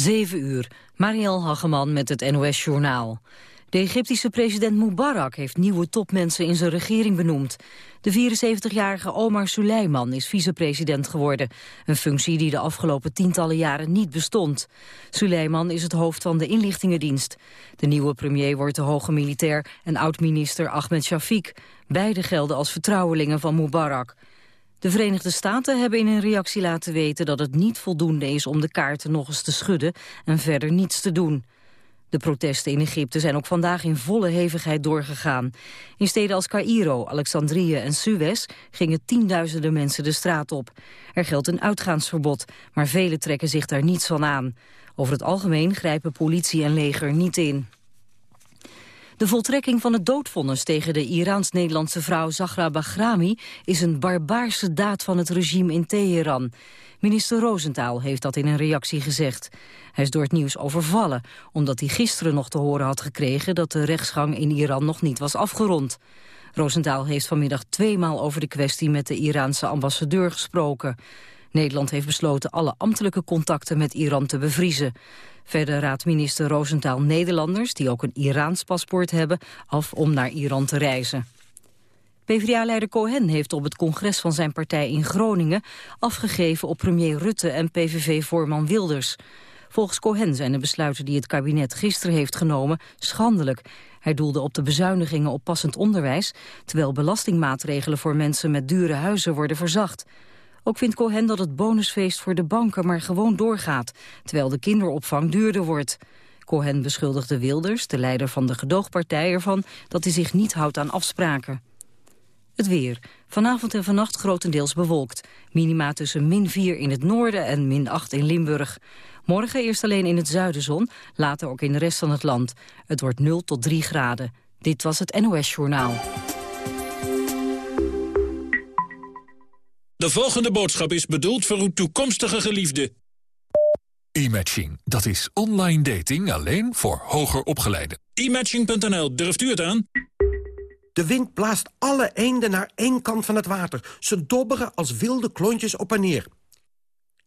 7 uur. Marielle Hageman met het NOS Journaal. De Egyptische president Mubarak heeft nieuwe topmensen in zijn regering benoemd. De 74-jarige Omar Suleiman is vicepresident geworden. Een functie die de afgelopen tientallen jaren niet bestond. Suleiman is het hoofd van de inlichtingendienst. De nieuwe premier wordt de hoge militair en oud-minister Ahmed Shafiq. Beide gelden als vertrouwelingen van Mubarak. De Verenigde Staten hebben in een reactie laten weten dat het niet voldoende is om de kaarten nog eens te schudden en verder niets te doen. De protesten in Egypte zijn ook vandaag in volle hevigheid doorgegaan. In steden als Cairo, Alexandrië en Suez gingen tienduizenden mensen de straat op. Er geldt een uitgaansverbod, maar velen trekken zich daar niets van aan. Over het algemeen grijpen politie en leger niet in. De voltrekking van het doodvonnis tegen de Iraans-Nederlandse vrouw Zahra Bahrami is een barbaarse daad van het regime in Teheran. Minister Roosentaal heeft dat in een reactie gezegd. Hij is door het nieuws overvallen, omdat hij gisteren nog te horen had gekregen dat de rechtsgang in Iran nog niet was afgerond. Roosentaal heeft vanmiddag tweemaal over de kwestie met de Iraanse ambassadeur gesproken. Nederland heeft besloten alle ambtelijke contacten met Iran te bevriezen. Verder raadt minister Roosentaal Nederlanders, die ook een Iraans paspoort hebben, af om naar Iran te reizen. PvdA-leider Cohen heeft op het congres van zijn partij in Groningen afgegeven op premier Rutte en PVV-voorman Wilders. Volgens Cohen zijn de besluiten die het kabinet gisteren heeft genomen schandelijk. Hij doelde op de bezuinigingen op passend onderwijs, terwijl belastingmaatregelen voor mensen met dure huizen worden verzacht. Ook vindt Cohen dat het bonusfeest voor de banken maar gewoon doorgaat, terwijl de kinderopvang duurder wordt. Cohen beschuldigde Wilders, de leider van de gedoogpartij, ervan dat hij zich niet houdt aan afspraken. Het weer. Vanavond en vannacht grotendeels bewolkt. Minima tussen min 4 in het noorden en min 8 in Limburg. Morgen eerst alleen in het zuiden zon, later ook in de rest van het land. Het wordt 0 tot 3 graden. Dit was het NOS Journaal. De volgende boodschap is bedoeld voor uw toekomstige geliefde. E-matching, dat is online dating alleen voor hoger opgeleiden. E-matching.nl, durft u het aan? De wind blaast alle eenden naar één kant van het water. Ze dobberen als wilde klontjes op en neer.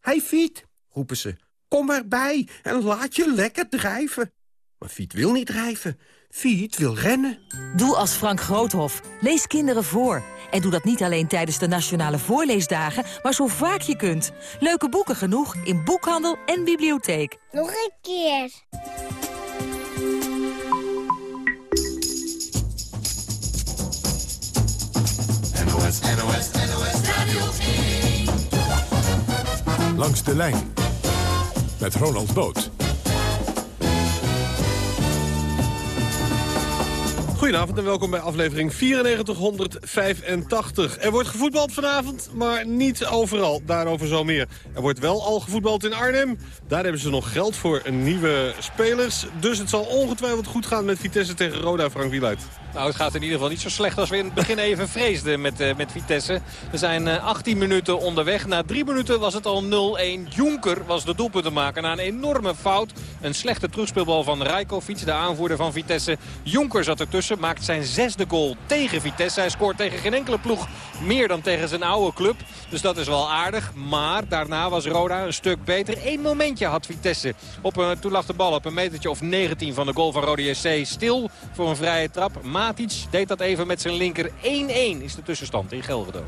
Hij Fiet, roepen ze, kom erbij en laat je lekker drijven. Maar Fiet wil niet drijven. Fiet wil rennen. Doe als Frank Groothof. Lees kinderen voor. En doe dat niet alleen tijdens de Nationale Voorleesdagen, maar zo vaak je kunt. Leuke boeken genoeg in boekhandel en bibliotheek. Nog een keer. NOS, NOS, NOS Radio 1. Langs de lijn met Ronald Boot. Goedenavond en welkom bij aflevering 9485. Er wordt gevoetbald vanavond, maar niet overal. Daarover zo meer. Er wordt wel al gevoetbald in Arnhem. Daar hebben ze nog geld voor nieuwe spelers. Dus het zal ongetwijfeld goed gaan met Vitesse tegen Roda, Frank Wieluid. Nou, het gaat in ieder geval niet zo slecht als we in het begin even vreesden met, uh, met Vitesse. We zijn uh, 18 minuten onderweg. Na drie minuten was het al 0-1. Jonker was de doelpuntenmaker na een enorme fout. Een slechte terugspeelbal van Rijkovic, de aanvoerder van Vitesse. Jonker zat ertussen, maakt zijn zesde goal tegen Vitesse. Hij scoort tegen geen enkele ploeg meer dan tegen zijn oude club. Dus dat is wel aardig. Maar daarna was Roda een stuk beter. Eén momentje had Vitesse. Op een, toen lag de bal op een metertje of 19 van de goal van Rode SC. Stil voor een vrije trap. Deed dat even met zijn linker. 1-1 is de tussenstand in Gelredome.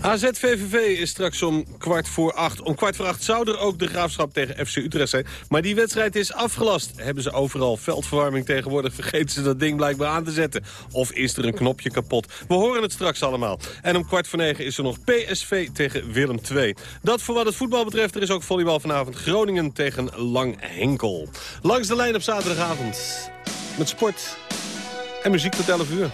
AZ-VVV is straks om kwart voor acht. Om kwart voor acht zou er ook de graafschap tegen FC Utrecht zijn. Maar die wedstrijd is afgelast. Hebben ze overal veldverwarming tegenwoordig? Vergeten ze dat ding blijkbaar aan te zetten? Of is er een knopje kapot? We horen het straks allemaal. En om kwart voor negen is er nog PSV tegen Willem II. Dat voor wat het voetbal betreft. Er is ook volleybal vanavond. Groningen tegen Lang Henkel. Langs de lijn op zaterdagavond. Met sport en muziek tot 11 uur.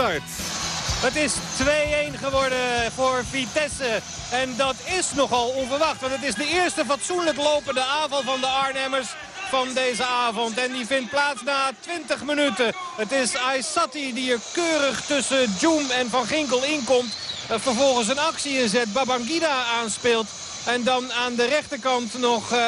Het is 2-1 geworden voor Vitesse. En dat is nogal onverwacht. Want het is de eerste fatsoenlijk lopende aanval van de Arnhemmers van deze avond. En die vindt plaats na 20 minuten. Het is Aysati die er keurig tussen Joom en Van Ginkel inkomt. Uh, vervolgens een actie inzet. Babangida aanspeelt. En dan aan de rechterkant nog uh,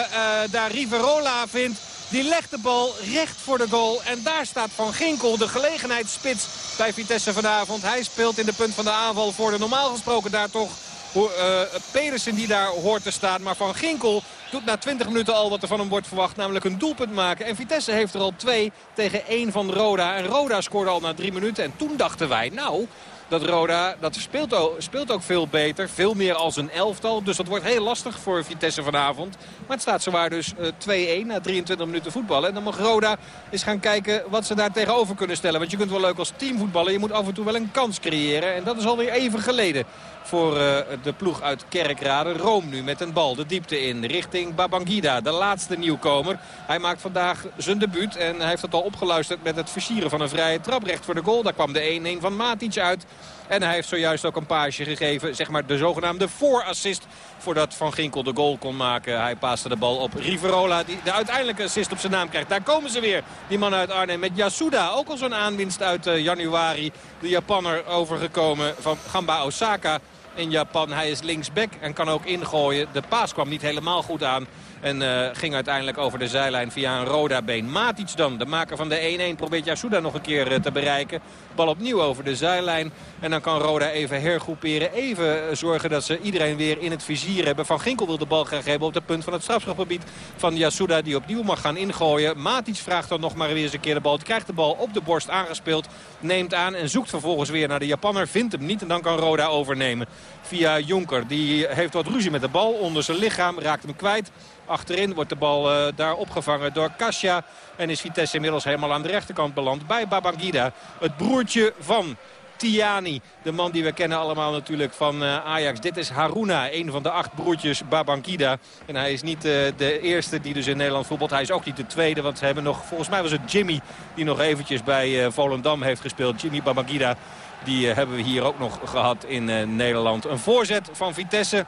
daar Riverola vindt. Die legt de bal recht voor de goal. En daar staat Van Ginkel, de gelegenheidsspits bij Vitesse vanavond. Hij speelt in de punt van de aanval voor de normaal gesproken daar toch... Uh, Pedersen die daar hoort te staan. Maar Van Ginkel doet na 20 minuten al wat er van hem wordt verwacht. Namelijk een doelpunt maken. En Vitesse heeft er al twee tegen één van Roda. En Roda scoorde al na drie minuten. En toen dachten wij, nou, dat Roda dat speelt, ook, speelt ook veel beter. Veel meer als een elftal. Dus dat wordt heel lastig voor Vitesse vanavond. Maar het staat zowaar dus uh, 2-1 na 23 minuten voetballen. En dan mag Roda eens gaan kijken wat ze daar tegenover kunnen stellen. Want je kunt wel leuk als team voetballen. Je moet af en toe wel een kans creëren. En dat is alweer even geleden voor uh, de ploeg uit Kerkrade. Room nu met een bal de diepte in richting Babangida, de laatste nieuwkomer. Hij maakt vandaag zijn debuut en hij heeft het al opgeluisterd met het versieren van een vrije traprecht voor de goal. Daar kwam de 1-1 van Matic uit. En hij heeft zojuist ook een paasje gegeven, zeg maar de zogenaamde voorassist voordat Van Ginkel de goal kon maken. Hij paaste de bal op Riverola, die de uiteindelijke assist op zijn naam krijgt. Daar komen ze weer, die man uit Arnhem, met Yasuda. Ook al zo'n aanwinst uit uh, januari. De Japanner overgekomen van Gamba Osaka in Japan. Hij is linksback en kan ook ingooien. De paas kwam niet helemaal goed aan. En uh, ging uiteindelijk over de zijlijn via een Roda-been. Matic dan, de maker van de 1-1, probeert Yasuda nog een keer uh, te bereiken. Bal opnieuw over de zijlijn. En dan kan Roda even hergroeperen. Even zorgen dat ze iedereen weer in het vizier hebben. Van Ginkel wil de bal graag hebben op het punt van het strafschopgebied van Yasuda. Die opnieuw mag gaan ingooien. Matic vraagt dan nog maar weer eens een keer de bal. Krijgt de bal op de borst aangespeeld. Neemt aan en zoekt vervolgens weer naar de Japanner. Vindt hem niet en dan kan Roda overnemen. Via Jonker. Die heeft wat ruzie met de bal onder zijn lichaam. Raakt hem kwijt. Achterin wordt de bal uh, daar opgevangen door Kasia. En is Vitesse inmiddels helemaal aan de rechterkant beland bij Babangida. Het broertje van Tiani. De man die we kennen allemaal natuurlijk van uh, Ajax. Dit is Haruna, een van de acht broertjes Babangida. En hij is niet uh, de eerste die dus in Nederland voetbalt. Hij is ook niet de tweede, want ze hebben nog... Volgens mij was het Jimmy die nog eventjes bij Volendam heeft gespeeld. Jimmy Babangida, die hebben we hier ook nog gehad in Nederland. Een voorzet van Vitesse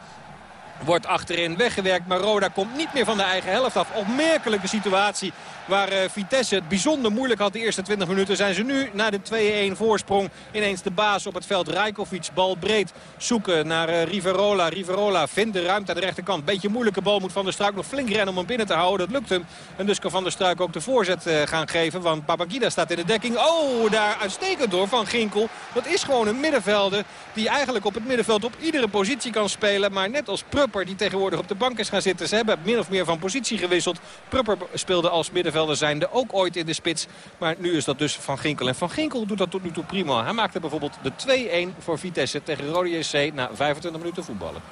wordt achterin weggewerkt. Maar Roda komt niet meer van de eigen helft af. Opmerkelijke situatie waar uh, Vitesse het bijzonder moeilijk had de eerste 20 minuten. Zijn ze nu na de 2-1 voorsprong ineens de baas op het veld. Rijkovic bal breed zoeken naar uh, Riverola. Riverola vindt de ruimte aan de rechterkant. Beetje moeilijke bal moet Van der Struik nog flink rennen om hem binnen te houden. Dat lukt hem. En dus kan Van der Struik ook de voorzet uh, gaan geven. Want Babagida staat in de dekking. Oh, daar uitstekend door Van Ginkel. Dat is gewoon een middenvelder die eigenlijk op het middenveld op iedere positie kan spelen. Maar net als Prupper die tegenwoordig op de bank is gaan zitten. Ze hebben min of meer van positie gewisseld. Prupper speelde als middenvelder zijnde ook ooit in de spits. Maar nu is dat dus Van Ginkel. En Van Ginkel doet dat tot nu toe prima. Hij maakte bijvoorbeeld de 2-1 voor Vitesse tegen Rode JC na 25 minuten voetballen.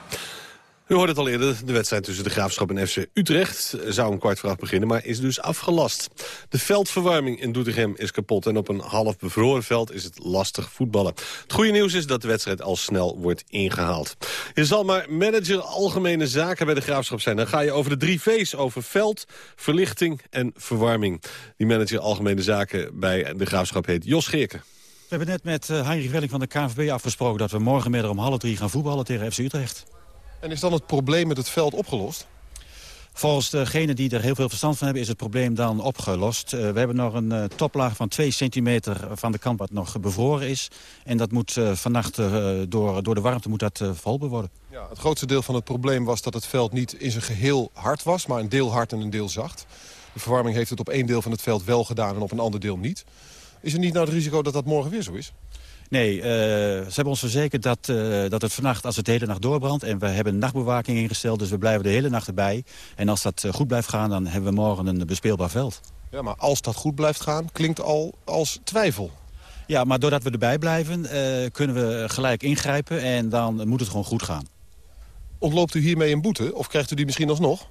U hoorde het al eerder, de wedstrijd tussen de Graafschap en FC Utrecht zou om kwart voor acht beginnen, maar is dus afgelast. De veldverwarming in Doetinchem is kapot en op een half bevroren veld is het lastig voetballen. Het goede nieuws is dat de wedstrijd al snel wordt ingehaald. Je zal maar manager algemene zaken bij de Graafschap zijn. Dan ga je over de drie V's, over veld, verlichting en verwarming. Die manager algemene zaken bij de Graafschap heet Jos Geerken. We hebben net met uh, Heinrich Welling van de KNVB afgesproken... dat we morgenmiddag om half drie gaan voetballen tegen FC Utrecht. En is dan het probleem met het veld opgelost? Volgens degene die er heel veel verstand van hebben is het probleem dan opgelost. Uh, we hebben nog een uh, toplaag van 2 centimeter van de kant wat nog bevroren is. En dat moet uh, vannacht door, door de warmte moet dat verholpen worden. Ja, het grootste deel van het probleem was dat het veld niet in zijn geheel hard was. Maar een deel hard en een deel zacht. De verwarming heeft het op één deel van het veld wel gedaan en op een ander deel niet. Is er niet nou het risico dat dat morgen weer zo is? Nee, uh, ze hebben ons verzekerd dat, uh, dat het vannacht, als het de hele nacht doorbrandt... en we hebben nachtbewaking ingesteld, dus we blijven de hele nacht erbij. En als dat uh, goed blijft gaan, dan hebben we morgen een bespeelbaar veld. Ja, maar als dat goed blijft gaan, klinkt al als twijfel. Ja, maar doordat we erbij blijven, kunnen we gelijk ingrijpen... en dan moet het gewoon goed gaan. Ontloopt u hiermee een boete, of krijgt u die misschien alsnog?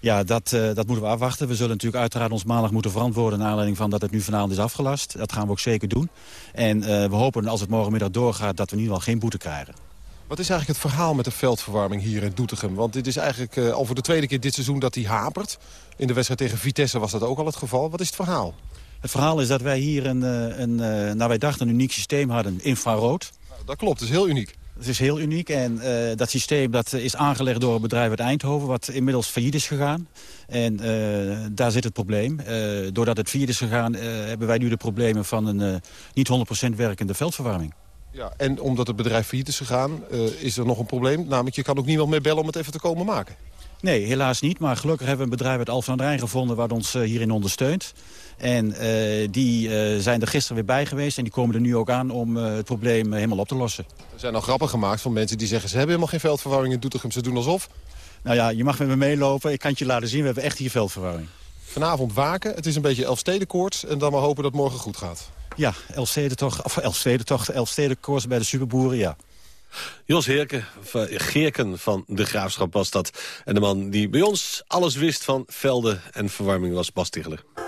Ja, dat, uh, dat moeten we afwachten. We zullen natuurlijk uiteraard ons maandag moeten verantwoorden... naar aanleiding van dat het nu vanavond is afgelast. Dat gaan we ook zeker doen. En uh, we hopen als het morgenmiddag doorgaat... dat we in ieder geval geen boete krijgen. Wat is eigenlijk het verhaal met de veldverwarming hier in Doetinchem? Want dit is eigenlijk uh, al voor de tweede keer dit seizoen dat hij hapert. In de wedstrijd tegen Vitesse was dat ook al het geval. Wat is het verhaal? Het verhaal is dat wij hier een, eh, een, eh, naar wij dachten, een uniek systeem hadden, infrarood. Nou, dat klopt, het is heel uniek. Het is heel uniek en eh, dat systeem dat is aangelegd door een bedrijf uit Eindhoven... wat inmiddels failliet is gegaan. En eh, daar zit het probleem. Eh, doordat het failliet is gegaan hebben wij nu de problemen van een niet 100% werkende veldverwarming. Ja, en omdat het bedrijf failliet is gegaan, is er nog een probleem. Namelijk, je kan ook niemand meer bellen om het even te komen maken. Nee, helaas niet. Maar gelukkig hebben we een bedrijf uit Alphen aan de Rijn gevonden... wat ons hierin ondersteunt. En die zijn er gisteren weer bij geweest. En die komen er nu ook aan om het probleem helemaal op te lossen. Er zijn al grappen gemaakt van mensen die zeggen... ze hebben helemaal geen veldverwarming in Doetinchem, ze doen alsof. Nou ja, je mag met me meelopen. Ik kan het je laten zien. We hebben echt hier veldverwarming. Vanavond waken. Het is een beetje Elfstedenkoorts. En dan maar hopen dat het morgen goed gaat. Ja, Elfstedentocht, of Elfstedentocht, Elfstedenkoorts bij de superboeren, ja. Jos Geerken van de Graafschap was dat. En de man die bij ons alles wist van velden en verwarming was Bas Ticheler.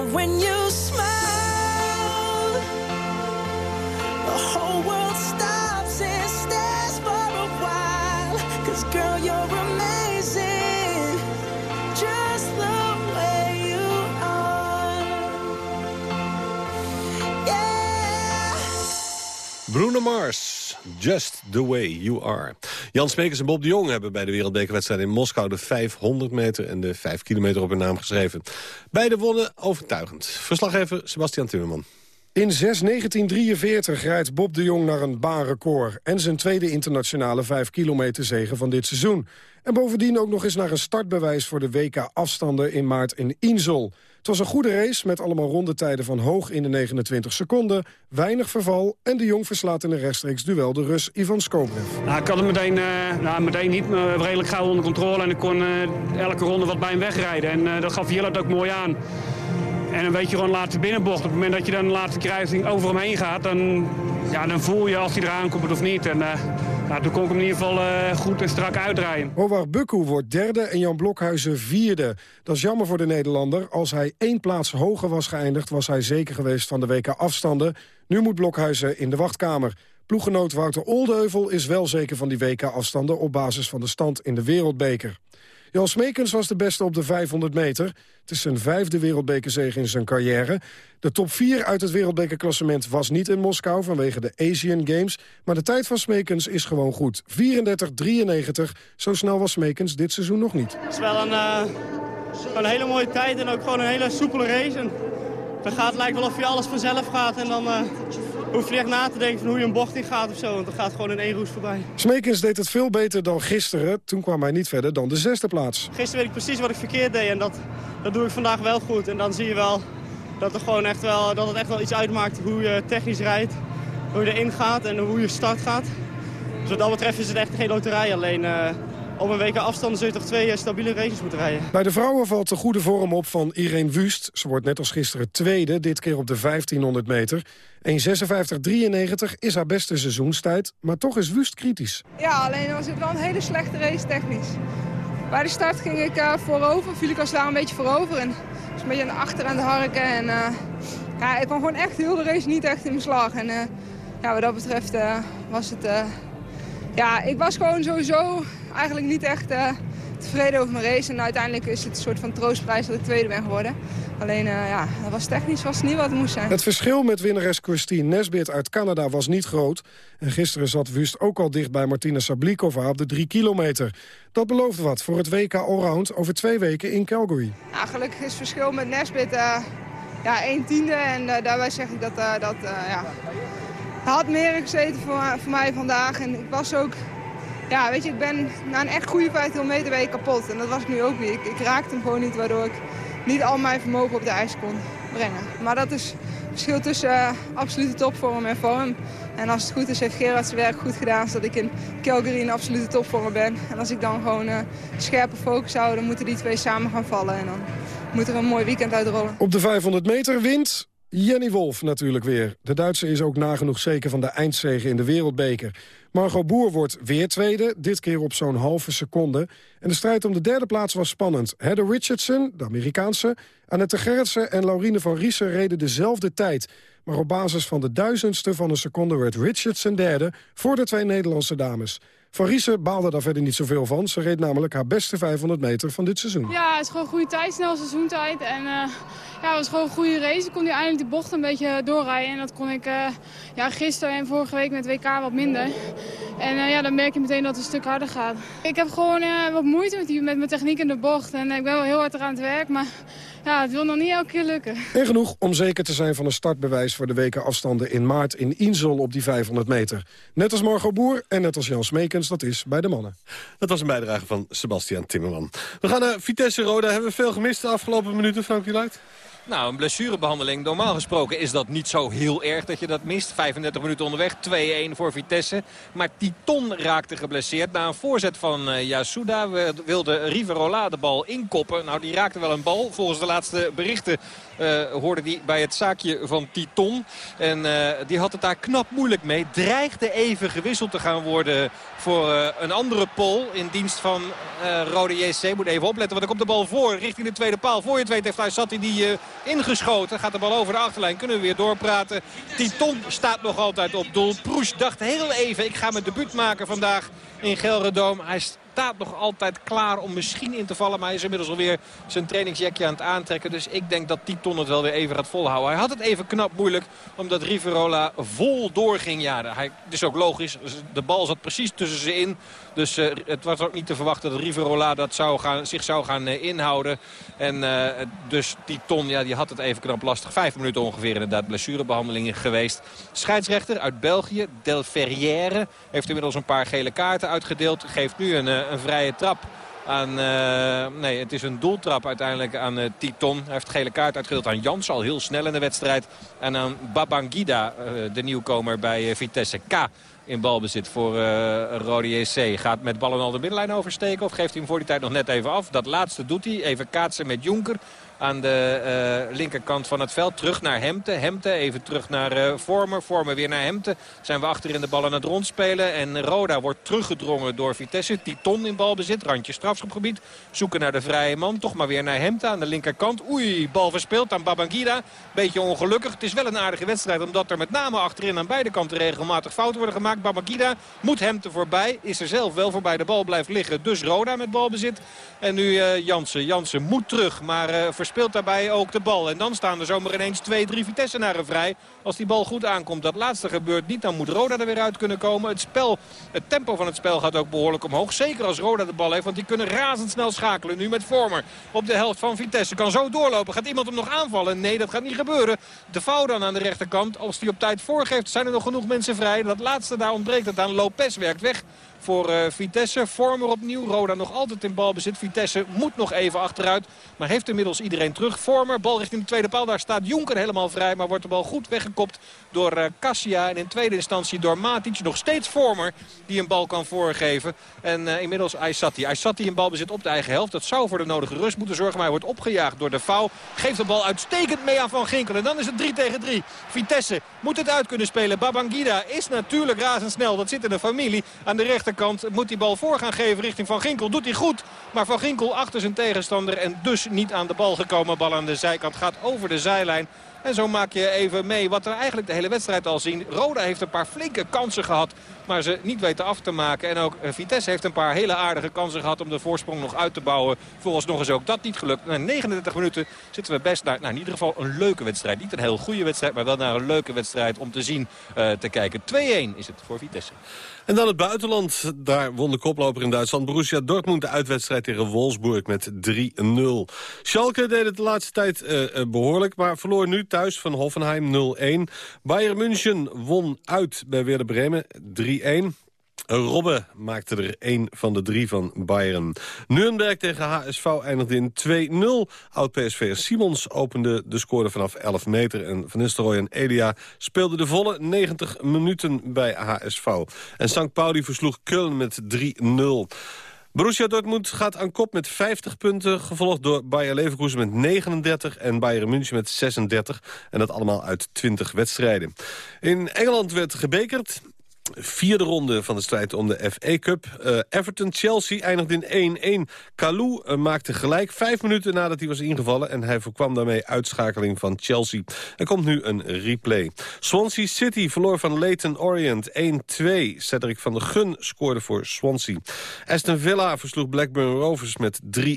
And when you smile, the whole world stops and stares for a while. Cause girl, you're amazing, just the way you are. Yeah. Bruno Mars, Just the Way You Are. Jan Smekers en Bob de Jong hebben bij de wereldbekerwedstrijd in Moskou... de 500 meter en de 5 kilometer op hun naam geschreven. Beide wonnen overtuigend. Verslaggever Sebastian Timmerman. In 6.1943 rijdt Bob de Jong naar een baanrecord... en zijn tweede internationale 5 kilometer zegen van dit seizoen. En bovendien ook nog eens naar een startbewijs voor de WK-afstanden in maart in Insel. Het was een goede race met allemaal rondetijden van hoog in de 29 seconden. Weinig verval en de Jong verslaat in een rechtstreeks duel de Rus Ivan Skobrev. Nou, ik had het meteen, uh, nou, meteen niet, maar redelijk gauw onder controle. En ik kon uh, elke ronde wat bij hem wegrijden. En dat gaf Jillet ook mooi aan. En een beetje gewoon laatste binnenbocht. Op het moment dat je dan de laatste kruising over hem heen gaat... dan, ja, dan voel je of hij eraan komt of niet. En nou, toen kon ik hem in ieder geval uh, goed en strak uitdraaien. Howard Bukku wordt derde en Jan Blokhuizen vierde. Dat is jammer voor de Nederlander. Als hij één plaats hoger was geëindigd... was hij zeker geweest van de WK afstanden. Nu moet Blokhuizen in de wachtkamer. Ploeggenoot Wouter Oldeheuvel is wel zeker van die WK-afstanden... op basis van de stand in de Wereldbeker. Jan Smekens was de beste op de 500 meter. Het is zijn vijfde wereldbekerzege in zijn carrière. De top 4 uit het wereldbekerklassement was niet in Moskou vanwege de Asian Games. Maar de tijd van Smekens is gewoon goed. 34-93. Zo snel was Smekens dit seizoen nog niet. Het is wel een, uh, een hele mooie tijd en ook gewoon een hele soepele race. En dan gaat, het lijkt wel of je alles vanzelf gaat en dan... Uh, hoef je echt na te denken van hoe je een bocht in gaat of zo. Want dan gaat gewoon in één roes voorbij. Smekens deed het veel beter dan gisteren. Toen kwam hij niet verder dan de zesde plaats. Gisteren weet ik precies wat ik verkeerd deed. En dat, dat doe ik vandaag wel goed. En dan zie je wel dat, er gewoon echt wel, dat het echt wel iets uitmaakt hoe je technisch rijdt. Hoe je erin gaat en hoe je start gaat. Dus wat dat betreft is het echt geen loterij. Alleen... Uh, op een weken afstand zul je toch twee stabiele races moeten rijden. Bij de vrouwen valt de goede vorm op van Irene Wust. Ze wordt net als gisteren tweede, dit keer op de 1500 meter. 1.56.93 is haar beste seizoenstijd, maar toch is Wust kritisch. Ja, alleen was het wel een hele slechte race technisch. Bij de start ging ik uh, voorover, viel ik als daar een beetje voorover. En was een beetje aan de achter aan de harken. En, uh, ja, ik kwam gewoon echt heel de race niet echt in mijn slag. En uh, ja, wat dat betreft was het... ja, ik was gewoon sowieso eigenlijk niet echt tevreden over mijn race. En uiteindelijk is het een soort van troostprijs dat ik tweede ben geworden. Alleen, uh, ja, dat was technisch was niet wat het moest zijn. Het verschil met winnares Christine Nesbit uit Canada was niet groot. En gisteren zat Wust ook al dicht bij Martina Sablikova op de drie kilometer. Dat belooft wat voor het WK Allround over twee weken in Calgary. Ja, gelukkig is het verschil met Nesbit uh, ja, 1 tiende. En daarbij zeg ik dat dat ja, had meer gezeten voor, voor mij vandaag. En ik was ook ja, weet je, ik ben na een echt goede 15 meter ben kapot. En dat was ik nu ook niet. Ik, ik, raakte hem gewoon niet, waardoor ik niet al mijn vermogen op de ijs kon brengen. Maar dat is het verschil tussen uh, absolute topvorm en vorm. En als het goed is, heeft Gerard zijn werk goed gedaan... zodat ik in Calgary in absolute topvorm ben. En als ik dan gewoon uh, scherpe focus hou, dan moeten die twee samen gaan vallen. En dan moet er een mooi weekend uitrollen. Op de 500 meter wint Jenny Wolf natuurlijk weer. De Duitse is ook nagenoeg zeker van de eindzege in de wereldbeker. Margot Boer wordt weer tweede, dit keer op zo'n halve seconde. En de strijd om de derde plaats was spannend. Heather Richardson, de Amerikaanse, Annette Gerritsen en Laurine van Riesen reden dezelfde tijd. Maar op basis van de duizendste van een seconde werd Richardson derde... voor de twee Nederlandse dames. Van Riesen baalde daar verder niet zoveel van. Ze reed namelijk haar beste 500 meter van dit seizoen. Ja, het is gewoon een goede tijd, snel seizoentijd. En uh, ja, het was gewoon een goede race. Ik kon nu eindelijk de bocht een beetje doorrijden. En dat kon ik uh, ja, gisteren en vorige week met WK wat minder. En ja, dan merk je meteen dat het een stuk harder gaat. Ik heb gewoon wat moeite met, die, met mijn techniek in de bocht. En ik ben wel heel hard eraan het werk, maar ja, het wil nog niet elke keer lukken. En genoeg om zeker te zijn van een startbewijs voor de weken afstanden in maart in Insel op die 500 meter. Net als Margot Boer en net als Jan Smekens, dat is bij de mannen. Dat was een bijdrage van Sebastian Timmerman. We gaan naar Vitesse Roda. Hebben we veel gemist de afgelopen minuten, Frank Luit? Nou, een blessurebehandeling. Normaal gesproken is dat niet zo heel erg dat je dat mist. 35 minuten onderweg, 2-1 voor Vitesse. Maar Titon raakte geblesseerd. Na een voorzet van uh, Yasuda wilde Riverola de bal inkoppen. Nou, die raakte wel een bal. Volgens de laatste berichten hoorde hij bij het zaakje van Titon. En uh, die had het daar knap moeilijk mee. Dreigde even gewisseld te gaan worden voor uh, een andere pol in dienst van Rode JC. Moet even opletten, want er komt de bal voor richting de tweede paal. Voor je het weet heeft hij die ingeschoten. Gaat de bal over de achterlijn. Kunnen we weer doorpraten. Titon staat nog altijd op doel. Proes dacht heel even, ik ga mijn debuut maken vandaag in Gelredoom. Hij staat nog altijd klaar om misschien in te vallen. Maar hij is inmiddels alweer zijn trainingsjekje aan het aantrekken. Dus ik denk dat Titon het wel weer even gaat volhouden. Hij had het even knap moeilijk omdat Riverola vol doorging. Ja, hij, het is ook logisch. De bal zat precies tussen ze in. Dus uh, het was ook niet te verwachten dat Riverola dat zou gaan, zich zou gaan uh, inhouden. En uh, dus Titon, ja, die had het even knap lastig. Vijf minuten ongeveer inderdaad blessurebehandelingen geweest. Scheidsrechter uit België, Del Ferrière, heeft inmiddels een paar gele kaarten uitgedeeld. Geeft nu een, een vrije trap aan... eh, nee, het is een doeltrap uiteindelijk aan eh, Titon. Hij heeft gele kaart uitgedeeld aan Jans, al heel snel in de wedstrijd. En aan Babangida, eh, de nieuwkomer bij eh, Vitesse K in balbezit voor uh, Rode JC. Gaat met ballen al de middenlijn oversteken of geeft hij hem voor die tijd nog net even af? Dat laatste doet hij. Even kaatsen met Jonker aan de uh, linkerkant van het veld. Terug naar Hemte. Hemte even terug naar uh, Vormer. Vormer weer naar Hemte. Zijn we achter in de bal aan het rondspelen. En Roda wordt teruggedrongen door Vitesse. Titon in balbezit. Randje strafschopgebied. Zoeken naar de vrije man. Toch maar weer naar Hemte aan de linkerkant. Oei, bal verspeeld aan Babangida. Beetje ongelukkig. Het is wel een aardige wedstrijd. Omdat er met name achterin aan beide kanten regelmatig fouten worden gemaakt. Babangida moet Hemte voorbij. Is er zelf wel voorbij. De bal blijft liggen. Dus Roda met balbezit. En nu uh, Jansen. Jansen moet terug. Maar verspeelt daarbij ook de bal. En dan staan er zomaar ineens twee, drie Vitessenaren vrij. Als die bal goed aankomt. Dat laatste gebeurt niet. Dan moet Roda er weer uit kunnen komen. Het, spel, het tempo van het spel gaat ook behoorlijk omhoog. Zeker als Roda de bal heeft. Want die kunnen razendsnel schakelen. Nu met Vormer op de helft van Vitesse. Kan zo doorlopen. Gaat iemand hem nog aanvallen? Nee, dat gaat niet gebeuren. De fout dan aan de rechterkant. Als die op tijd voorgeeft zijn er nog genoeg mensen vrij. Dat laatste daar ontbreekt het aan. Lopez werkt weg voor uh, Vitesse. Vormer opnieuw. Roda nog altijd in balbezit. Vitesse moet nog even achteruit. Maar heeft inmiddels iedereen terug. Vormer, bal richting de tweede paal. Daar staat Jonker helemaal vrij. Maar wordt de bal goed weggekopt door uh, Cassia. En in tweede instantie door Matic. Nog steeds Vormer die een bal kan voorgeven. En uh, inmiddels Aysati. Aysati in balbezit op de eigen helft. Dat zou voor de nodige rust moeten zorgen. Maar hij wordt opgejaagd door de foul. Geeft de bal uitstekend mee aan Van Ginkel. En dan is het 3 tegen 3. Vitesse moet het uit kunnen spelen. Babangida is natuurlijk razendsnel. Dat zit in de familie. Aan de rechterkant moet die bal voor gaan geven richting Van Ginkel. Doet hij goed. Maar Van Ginkel achter zijn tegenstander. En dus niet aan de bal gekomen. Bal aan de zijkant gaat over de zijlijn. En zo maak je even mee wat we eigenlijk de hele wedstrijd al zien. Roda heeft een paar flinke kansen gehad. Maar ze niet weten af te maken. En ook Vitesse heeft een paar hele aardige kansen gehad om de voorsprong nog uit te bouwen. Volgens nog eens ook dat niet gelukt. Na 39 minuten zitten we best naar nou, in ieder geval een leuke wedstrijd. Niet een heel goede wedstrijd, maar wel naar een leuke wedstrijd om te zien uh, te kijken. 2-1 is het voor Vitesse. En dan het buitenland. Daar won de koploper in Duitsland. Borussia Dortmund de uitwedstrijd tegen Wolfsburg met 3-0. Schalke deed het de laatste tijd uh, behoorlijk, maar verloor nu thuis van Hoffenheim 0-1. Bayern München won uit bij Werder Bremen 3-1. Robben maakte er één van de drie van Bayern. Nürnberg tegen HSV eindigde in 2-0. Oud-PSV'er Simons opende de score vanaf 11 meter. En Van Nistelrooy en Elia speelden de volle 90 minuten bij HSV. En St. Pauli versloeg Köln met 3-0. Borussia Dortmund gaat aan kop met 50 punten... gevolgd door Bayer Leverkusen met 39 en Bayern München met 36. En dat allemaal uit 20 wedstrijden. In Engeland werd gebekerd vierde ronde van de strijd om de FA Cup. Uh, Everton-Chelsea eindigde in 1-1. Kalou uh, maakte gelijk vijf minuten nadat hij was ingevallen... en hij voorkwam daarmee uitschakeling van Chelsea. Er komt nu een replay. Swansea City verloor van Leyton Orient 1-2. Cedric van der Gun scoorde voor Swansea. Aston Villa versloeg Blackburn Rovers met 3-1.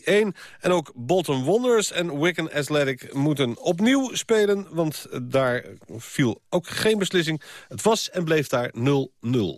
En ook Bolton Wanderers en Wigan Athletic moeten opnieuw spelen... want daar viel ook geen beslissing. Het was en bleef daar 0 0.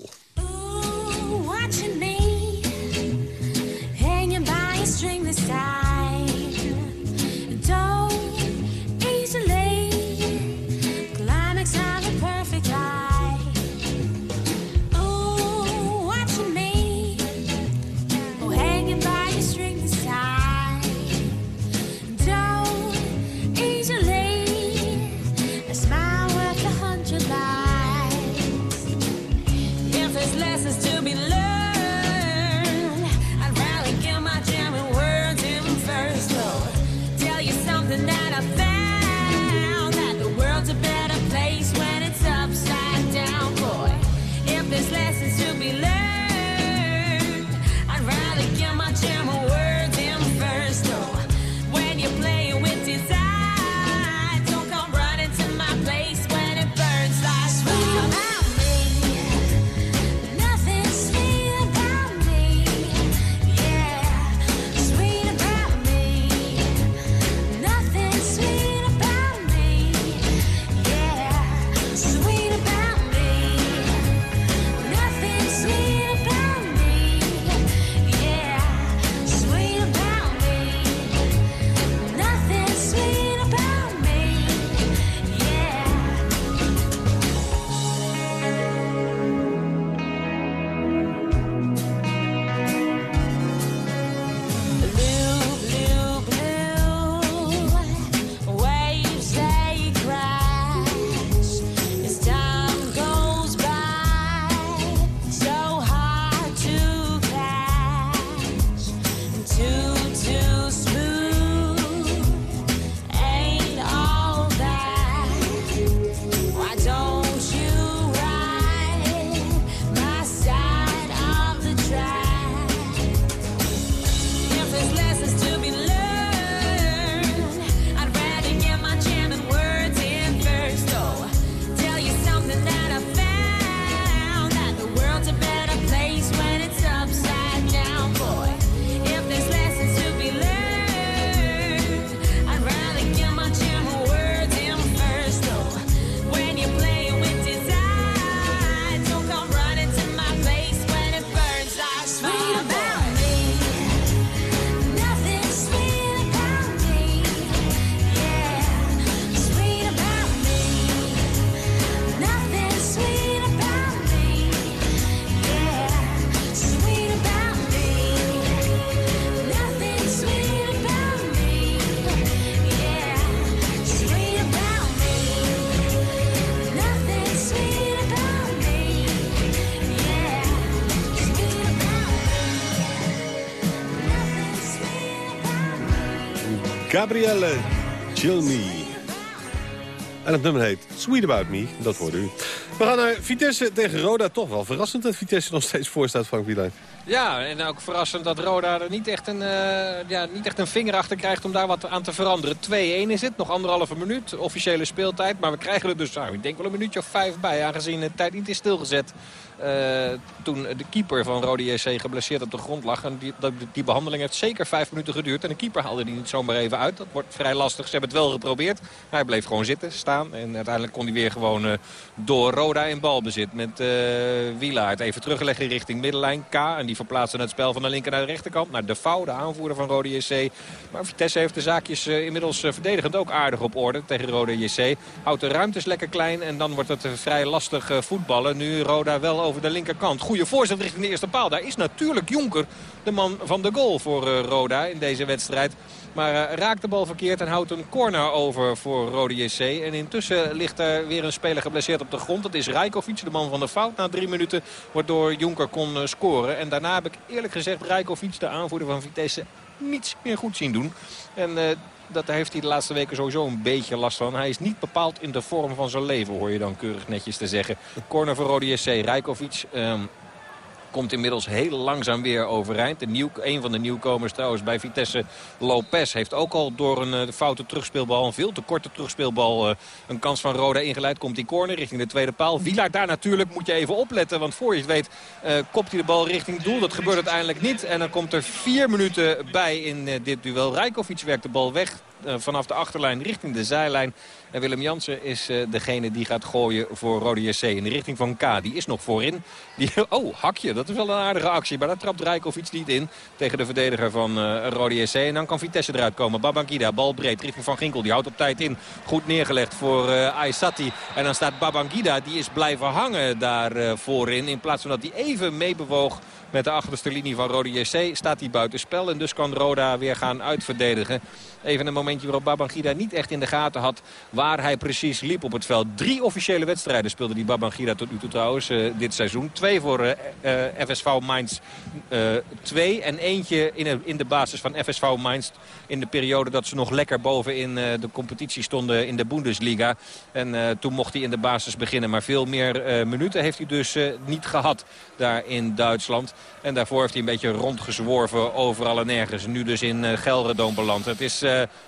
Gabrielle, Chill Me. En het nummer heet Sweet About Me, dat hoorde u. We gaan naar Vitesse tegen Roda. Toch wel verrassend dat Vitesse nog steeds voor staat, Frank Wieland. Ja, en ook verrassend dat Roda er niet echt, een, eh, ja, niet echt een vinger achter krijgt om daar wat aan te veranderen. 2-1 is het, nog anderhalve minuut, officiële speeltijd. Maar we krijgen er dus, nou, ik denk wel een minuutje of vijf bij, aangezien de tijd niet is stilgezet. Uh, toen de keeper van Rode JC geblesseerd op de grond lag. En die, die behandeling heeft zeker vijf minuten geduurd. En de keeper haalde die niet zomaar even uit. Dat wordt vrij lastig. Ze hebben het wel geprobeerd. Hij bleef gewoon zitten, staan. En uiteindelijk kon hij weer gewoon uh, door Roda in balbezit. Met uh, Wielaert even terugleggen richting middenlijn. K. En die verplaatste het spel van de linker naar de rechterkant. Naar De Vouw, de aanvoerder van Rode JC. Maar Vitesse heeft de zaakjes inmiddels verdedigend ook aardig op orde tegen Rode JC. Houdt de ruimtes lekker klein. En dan wordt het vrij lastig voetballen. Nu Roda wel over de linkerkant. Goede voorzet richting de eerste paal. Daar is natuurlijk Jonker de man van de goal voor uh, Roda in deze wedstrijd. Maar uh, raakt de bal verkeerd en houdt een corner over voor Rode JC. En intussen ligt er weer een speler geblesseerd op de grond. Dat is Rijkovic, de man van de fout. Na drie minuten waardoor Jonker kon uh, scoren. En daarna heb ik eerlijk gezegd Rijkovic, de aanvoerder van Vitesse, niets meer goed zien doen. En dat heeft hij de laatste weken sowieso een beetje last van. Hij is niet bepaald in de vorm van zijn leven, hoor je dan keurig netjes te zeggen. Corner voor Rode SC. Rijkovic um, komt inmiddels heel langzaam weer overeind. De nieuw, een van de nieuwkomers trouwens bij Vitesse, Lopez, heeft ook al door een uh, foute terugspeelbal, een veel te korte terugspeelbal, uh, een kans van Roda ingeleid. Komt die corner richting de tweede paal. Wielaar daar natuurlijk moet je even opletten, want voor je het weet uh, kopt hij de bal richting doel. Dat gebeurt uiteindelijk niet. En dan komt er vier minuten bij in dit duel. Rijkovic werkt de bal weg vanaf de achterlijn richting de zijlijn. En Willem Jansen is uh, degene die gaat gooien voor Rode JC in de richting van K. Die is nog voorin. Die, oh, hakje, dat is wel een aardige actie. Maar daar trapt Rijkovic niet in tegen de verdediger van uh, Rode JC. En dan kan Vitesse eruit komen. Babangida, bal breed richting Van Ginkel. Die houdt op tijd in. Goed neergelegd voor uh, Aysati. En dan staat Babangida, die is blijven hangen daar voorin. In plaats van dat hij even meebewoog met de achterste linie van Rode JC staat hij buitenspel. En dus kan Roda weer gaan uitverdedigen. Even een momentje waarop Babangida niet echt in de gaten had waar hij precies liep op het veld. Drie officiële wedstrijden speelde die Babangida tot nu toe trouwens uh, dit seizoen. Twee voor uh, uh, FSV Mainz 2 en eentje in, in de basis van FSV Mainz in de periode dat ze nog lekker boven in de competitie stonden in de Bundesliga. En toen mocht hij in de basis beginnen. Maar veel meer minuten heeft hij dus niet gehad daar in Duitsland. En daarvoor heeft hij een beetje rondgezworven overal en nergens. Nu dus in Gelredoom beland. Het is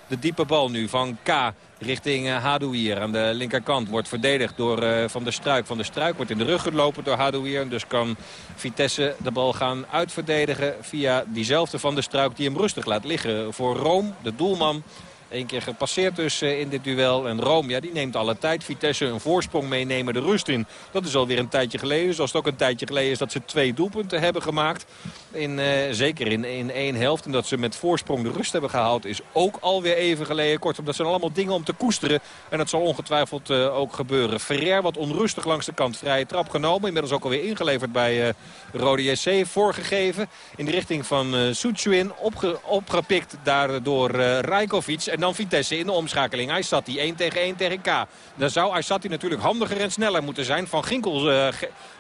de diepe bal nu van K richting uh, Hadouier. Aan de linkerkant wordt verdedigd door uh, Van der Struik. Van der Struik wordt in de rug gelopen door Hadouier. Dus kan Vitesse de bal gaan uitverdedigen via diezelfde Van der Struik die hem rustig laat liggen voor Room, de doelman. Eén keer gepasseerd dus eh, in dit duel. En Rome, ja, die neemt alle tijd. Vitesse een voorsprong meenemen de rust in. Dat is alweer een tijdje geleden. Zoals het ook een tijdje geleden is dat ze twee doelpunten hebben gemaakt. In, uh, zeker in, in één helft. En dat ze met voorsprong de rust hebben gehaald is ook alweer even geleden. Kortom, dat zijn allemaal dingen om te koesteren. En dat zal ongetwijfeld uh, ook gebeuren. Ferrer wat onrustig langs de kant. Vrije trap genomen. Inmiddels ook alweer ingeleverd bij uh, Rode. Voorgegeven in de richting van uh. Opge opgepikt daardoor Rijkovic. Dan Vitesse in de omschakeling. Aysati 1 tegen 1 tegen K. Dan zou Aysati natuurlijk handiger en sneller moeten zijn. Van Ginkel uh,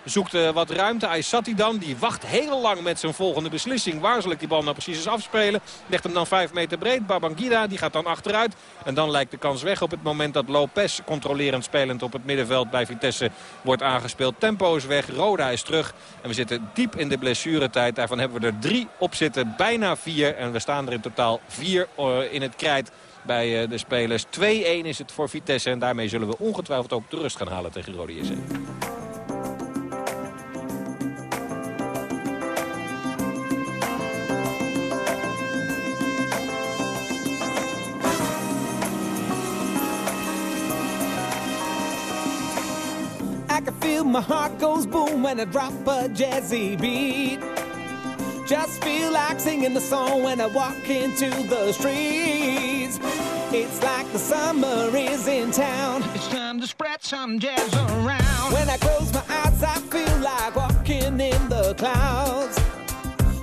zoekt uh, wat ruimte. Aysati dan, die wacht heel lang met zijn volgende beslissing. Waar zal ik die bal nou precies eens afspelen? Legt hem dan 5 meter breed. Babangida, die gaat dan achteruit. En dan lijkt de kans weg op het moment dat Lopez controlerend spelend op het middenveld bij Vitesse wordt aangespeeld. Tempo is weg, Roda is terug. En we zitten diep in de blessuretijd. Daarvan hebben we er drie op zitten, bijna vier. En we staan er in totaal vier uh, in het krijt bij uh, de spelers. 2-1 is het voor Vitesse en daarmee zullen we ongetwijfeld ook de rust gaan halen tegen Rode JC. I can feel my heart goes boom when I drop a jazzy beat. Just feel like singing the song when I walk into the streets. It's like the summer is in town. It's time to spread some jazz around. When I close my eyes, I feel like walking in the clouds.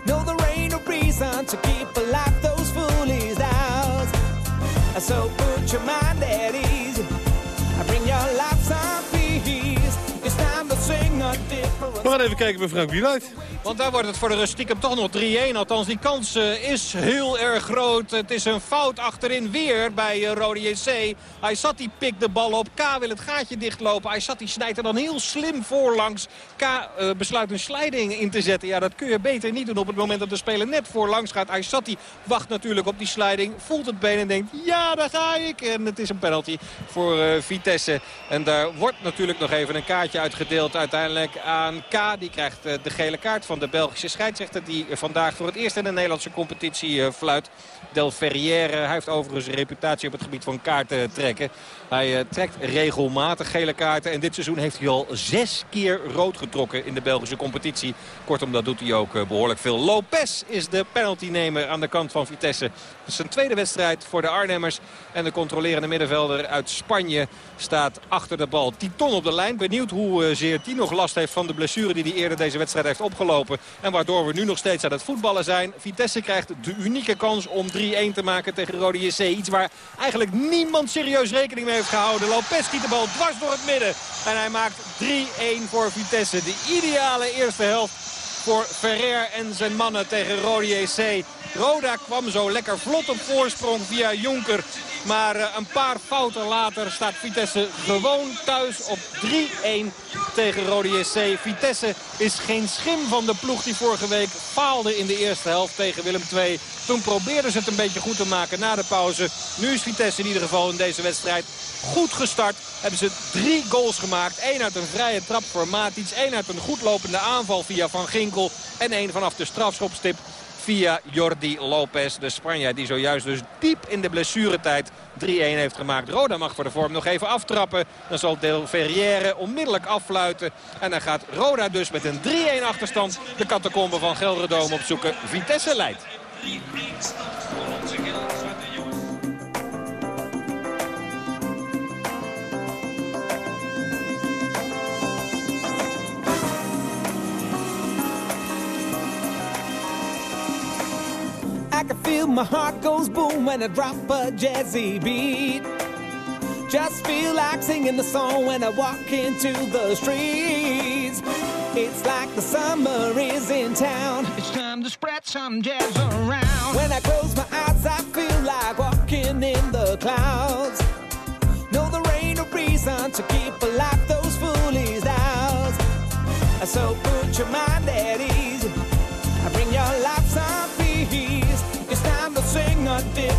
No, there ain't no reason to keep alive those foolish doubts. So put your mind at ease. We gaan even kijken bij Frank Wieluid. Want daar wordt het voor de rust stiekem toch nog 3-1. Althans, die kans eh, is heel erg groot. Het is een fout achterin weer bij uh, Rode JC. Aysati pikt de bal op. K wil het gaatje dichtlopen. Aysati snijdt er dan heel slim voorlangs. K uh, besluit een sliding in te zetten. Ja, dat kun je beter niet doen op het moment dat de speler net voorlangs gaat. Aysati wacht natuurlijk op die sliding. Voelt het been en denkt, ja, daar ga ik. En het is een penalty voor Vitesse. En daar wordt natuurlijk nog even een kaartje uitgedeeld uiteindelijk aan K. Die krijgt de gele kaart van de Belgische scheidsrechter... die vandaag voor het eerst in de Nederlandse competitie fluit. Del Ferrière. Hij heeft overigens een reputatie op het gebied van kaarten trekken. Hij uh, trekt regelmatig gele kaarten. En dit seizoen heeft hij al zes keer rood getrokken in de Belgische competitie. Kortom, dat doet hij ook behoorlijk veel. Lopez is de penaltynemer aan de kant van Vitesse. Zijn tweede wedstrijd voor de Arnhemmers. En de controlerende middenvelder uit Spanje staat achter de bal. Titon op de lijn. Benieuwd hoe zeer die nog last heeft van de blessure die hij eerder deze wedstrijd heeft opgelopen. En waardoor we nu nog steeds aan het voetballen zijn. Vitesse krijgt de unieke kans om 3-1 te maken tegen Rode JC. Iets waar eigenlijk niemand serieus rekening mee heeft gehouden. Lopez schiet de bal dwars door het midden. En hij maakt 3-1 voor Vitesse. De ideale eerste helft voor Ferrer en zijn mannen tegen Rode JC. Roda kwam zo lekker vlot op voorsprong via Jonker. Maar uh, een paar fouten later staat Vitesse gewoon thuis op 3-1 tegen Rode JC. Vitesse is geen schim van de ploeg die vorige week faalde in de eerste helft tegen Willem II. Toen probeerden ze het een beetje goed te maken na de pauze. Nu is Vitesse in ieder geval in deze wedstrijd goed gestart. Hebben ze drie goals gemaakt. Eén uit een vrije trap voor Matic. één uit een goed lopende aanval via Van Ginkel. En één vanaf de strafschopstip via Jordi Lopez. De Spanjaard die zojuist dus diep in de blessuretijd 3-1 heeft gemaakt. Roda mag voor de vorm nog even aftrappen. Dan zal Del Ferrière onmiddellijk affluiten. En dan gaat Roda dus met een 3-1 achterstand de catacombe van Gelredome opzoeken. Vitesse leidt. Can feel my heart goes boom when I drop a jazzy beat. Just feel like singing the song when I walk into the streets. It's like the summer is in town. It's time to spread some jazz around. When I close my eyes, I feel like walking in the clouds. No, there ain't no reason to keep alive those foolish doubts. So put your mind at ease.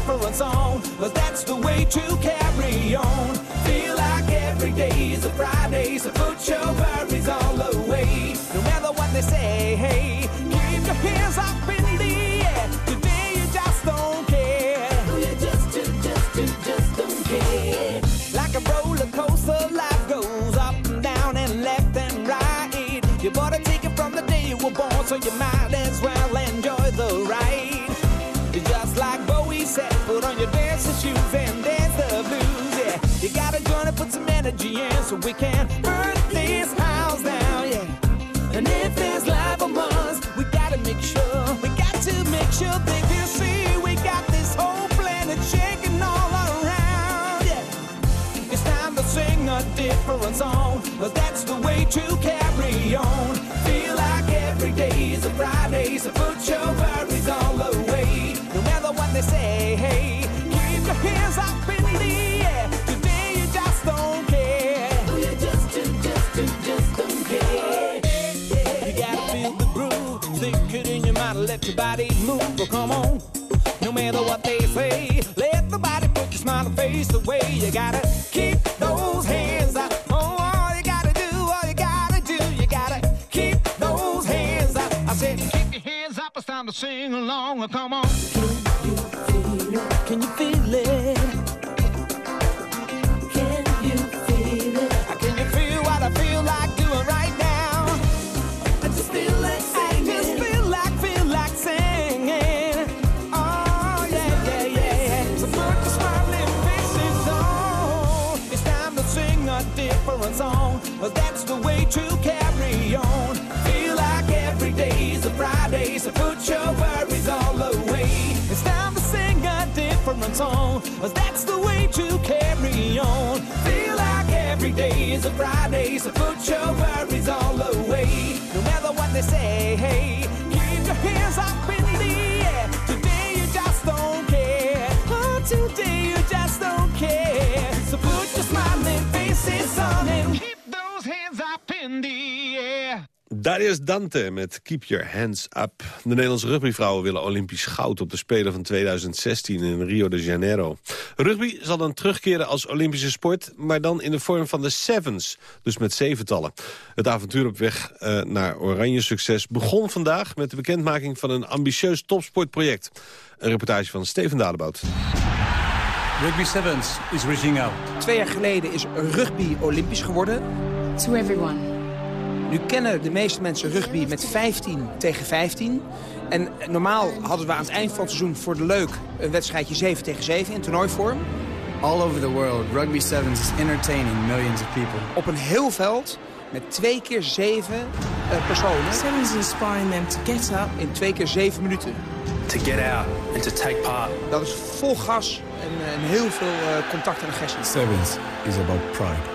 A different song. But that's the way to carry on. Feel like every day is a Friday. So put your worries all away. No matter what they say, hey, keep your hands up in the air. Today you just don't care. Oh, you just, just, just, just don't care. Like a roller coaster, life goes up and down and left and right. You bought a ticket from the day you were born, so you might energy in so we can burn this house down. Yeah, and if there's life among us, we gotta make sure, we got to make sure they can see we got this whole planet shaking all around. Yeah. It's time to sing a different song, but that's the way to carry on. Feel like every day is a Friday, so put your worries all away. No matter what they say, hey, keep your hands up let your body move. Well, come on. No matter what they say, let the body put your smile and face away. You gotta keep those hands up. Oh, all you gotta do, all you gotta do, you gotta keep those hands up. I said, keep your hands up, it's time to sing along. Well, come on. Can you feel it? Can song. Well, that's the way to carry on. Feel like every day is a Friday, so put your worries all away. No matter what they say, hey, keep your hands up in the air. Today you just don't care. Oh, today you just don't care. Darius Dante met Keep Your Hands Up. De Nederlandse rugbyvrouwen willen Olympisch goud op de Spelen van 2016 in Rio de Janeiro. Rugby zal dan terugkeren als Olympische sport, maar dan in de vorm van de Sevens, dus met zeventallen. Het avontuur op weg eh, naar oranje succes begon vandaag met de bekendmaking van een ambitieus topsportproject. Een reportage van Steven Dadebout. Rugby Sevens is reaching out. Twee jaar geleden is rugby olympisch geworden. To everyone. Nu kennen de meeste mensen rugby met 15 tegen 15. En normaal hadden we aan het eind van het seizoen voor de leuk een wedstrijdje 7 tegen 7 in toernooivorm. All over the world, rugby sevens is entertaining millions of people. Op een heel veld met twee keer zeven uh, personen. Sevens inspiring them to get up. In twee keer zeven minuten. To get out and to take part. Dat is vol gas en, en heel veel uh, contact en agressie. Sevens is about pride.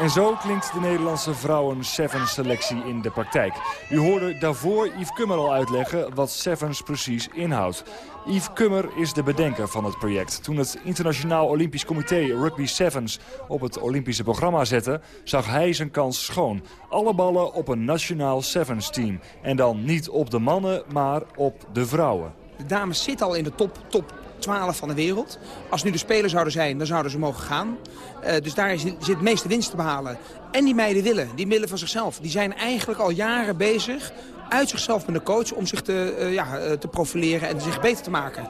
En zo klinkt de Nederlandse vrouwen Sevens selectie in de praktijk. U hoorde daarvoor Yves Kummer al uitleggen wat Sevens precies inhoudt. Yves Kummer is de bedenker van het project. Toen het Internationaal Olympisch Comité Rugby Sevens op het Olympische programma zette... zag hij zijn kans schoon. Alle ballen op een nationaal Sevens team. En dan niet op de mannen, maar op de vrouwen. De dames zitten al in de top, top 12 van de wereld. Als nu de Spelen zouden zijn, dan zouden ze mogen gaan. Uh, dus daar zit, zit het meeste winst te behalen. En die meiden willen, die willen van zichzelf. Die zijn eigenlijk al jaren bezig uit zichzelf met een coach om zich te, uh, ja, uh, te profileren en zich beter te maken.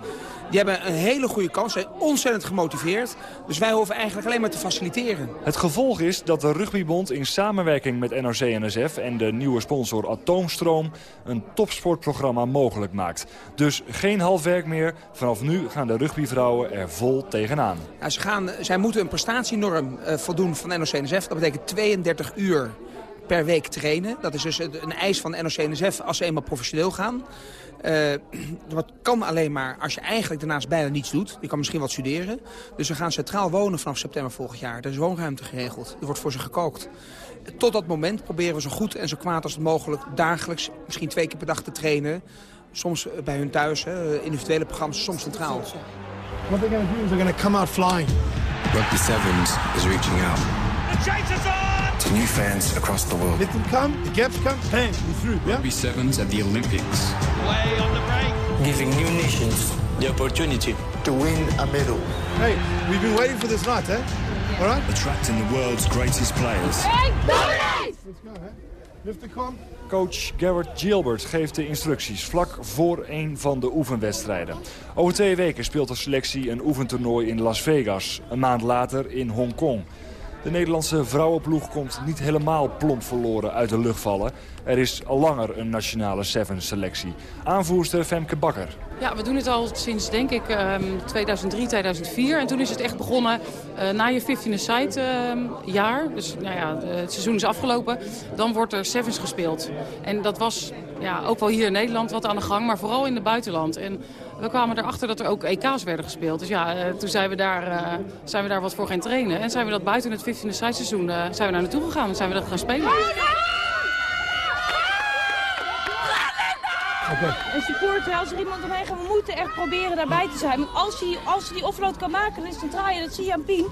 Die hebben een hele goede kans, zijn ontzettend gemotiveerd. Dus wij hoeven eigenlijk alleen maar te faciliteren. Het gevolg is dat de Rugbybond in samenwerking met NOC-NSF en de nieuwe sponsor Atoomstroom een topsportprogramma mogelijk maakt. Dus geen half werk meer. Vanaf nu gaan de rugbyvrouwen er vol tegenaan. Ze gaan, zij moeten een prestatienorm uh, voldoen van NOC-NSF. Dat betekent 32 uur per week trainen. Dat is dus een eis van NOC-NSF als ze eenmaal professioneel gaan. Uh, dat kan alleen maar als je eigenlijk daarnaast bijna niets doet. Je kan misschien wat studeren. Dus we gaan centraal wonen vanaf september volgend jaar. Er is woonruimte geregeld. Er wordt voor ze gekookt. Tot dat moment proberen we zo goed en zo kwaad als mogelijk dagelijks, misschien twee keer per dag te trainen. Soms bij hun thuis, hè, individuele programma's, soms centraal. What they're going to do is they're going to come out flying. Rugby Sevens is reaching out. The chase is on! To new fans across the world. Let them come, the gaps come, bang, you're through. Yeah? Rugby Sevens at the Olympics. Way on the break. Giving new nations the opportunity to win a medal. Hey, we've been waiting for this night, eh? All right? Attracting the world's greatest players. Hey, Let's go, eh? Coach Garrett Gilbert geeft de instructies vlak voor een van de oefenwedstrijden. Over twee weken speelt de selectie een oefentoernooi in Las Vegas. Een maand later in Hongkong. De Nederlandse vrouwenploeg komt niet helemaal plomp verloren uit de lucht vallen. Er is al langer een nationale Sevens selectie. Aanvoerster Femke Bakker. Ja, we doen het al sinds denk ik um, 2003, 2004. En toen is het echt begonnen uh, na je 15-a-side uh, jaar. Dus nou ja, het seizoen is afgelopen. Dan wordt er Sevens gespeeld. En dat was ja, ook wel hier in Nederland wat aan de gang, maar vooral in het buitenland. En we kwamen erachter dat er ook EK's werden gespeeld. Dus ja, uh, toen zijn we, daar, uh, zijn we daar wat voor gaan trainen. En zijn we dat buiten het 15e side seizoen uh, zijn we daar naartoe gegaan. En zijn we dat gaan spelen. Okay. Een supporter, als er iemand omheen gaat, we moeten echt proberen daarbij te zijn. Want als hij, als hij die offload kan maken, dan is het een draaien, dat zie je aan Pien.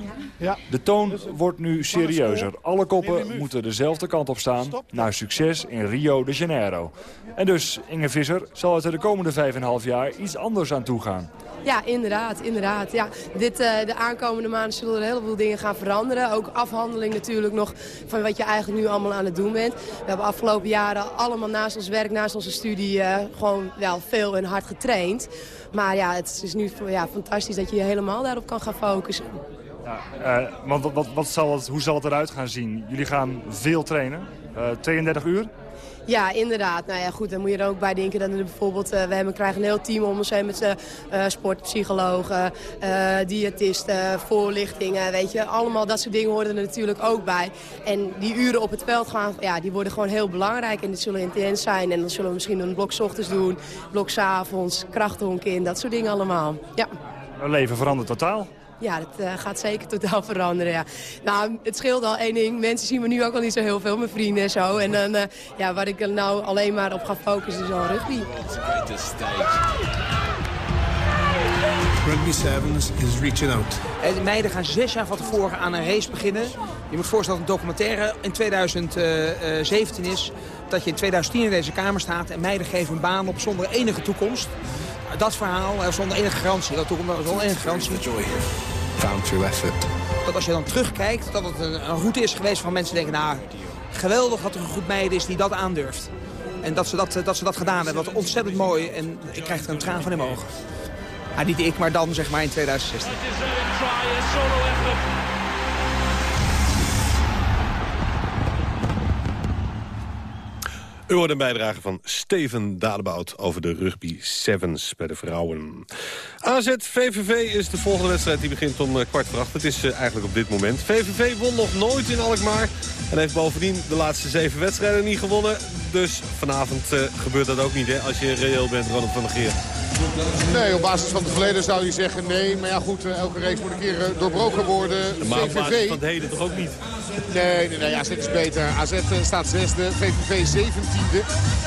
Ja. Ja. De toon wordt nu serieuzer. Alle koppen moeten dezelfde kant op staan naar succes in Rio de Janeiro. En dus, Inge Visser, zal het er de komende 5,5 jaar iets anders aan toe gaan. Ja, inderdaad. inderdaad. Ja, dit, uh, de aankomende maanden zullen er een heleboel dingen gaan veranderen. Ook afhandeling natuurlijk nog van wat je eigenlijk nu allemaal aan het doen bent. We hebben afgelopen jaren allemaal naast ons werk, naast onze studie... Uh, gewoon wel veel en hard getraind. Maar ja, het is nu ja, fantastisch dat je je helemaal daarop kan gaan focussen. Ja, uh, want wat, wat, wat zal het, hoe zal het eruit gaan zien? Jullie gaan veel trainen, 32 uur? Ja, inderdaad. Nou ja, goed, dan moet je er ook bij denken dat er bijvoorbeeld... Uh, we hebben, krijgen een heel team om ons heen met uh, sportpsychologen, uh, diëtisten, voorlichtingen, weet je. Allemaal dat soort dingen horen er natuurlijk ook bij. En die uren op het veld gaan, ja, die worden gewoon heel belangrijk. En die zullen intens zijn. En dan zullen we misschien een blok ochtends doen, blok avonds, krachthonken in, dat soort dingen allemaal. Ja. Mijn leven verandert totaal. Ja, dat uh, gaat zeker totaal veranderen, ja. Nou, het scheelt al één ding. Mensen zien me nu ook al niet zo heel veel, mijn vrienden en zo. En dan, uh, ja, waar ik er nou alleen maar op ga focussen is al rugby. Rugby Sevens is reaching out. En de meiden gaan zes jaar van tevoren aan een race beginnen. Je moet voorstellen dat een documentaire in 2017 is... dat je in 2010 in deze kamer staat en meiden geven een baan op zonder enige toekomst dat verhaal zonder enige garantie. Dat zonder enige garantie. Found through effort. Dat als je dan terugkijkt, dat het een, een route is geweest van mensen denken... nou, geweldig dat er een groep meiden is die dat aandurft. En dat ze dat, dat, ze dat gedaan hebben, wat ontzettend mooi. En ik krijg er een traan van in mijn ogen. Ja, niet ik, maar dan zeg maar in 2016. U hoort een bijdrage van Steven Dadebout over de rugby sevens bij de vrouwen. AZ-VVV is de volgende wedstrijd die begint om eh, kwart voor acht. Het is eh, eigenlijk op dit moment. VVV won nog nooit in Alkmaar en heeft bovendien de laatste zeven wedstrijden niet gewonnen. Dus vanavond uh, gebeurt dat ook niet hè, als je reëel bent, Ronald van der Geer. Nee, op basis van het verleden zou je zeggen nee. Maar ja goed, elke race moet een keer doorbroken worden. Maar op basis van het heden toch ook niet? Nee, nee, nee AZ is beter. AZ staat zesde, VVV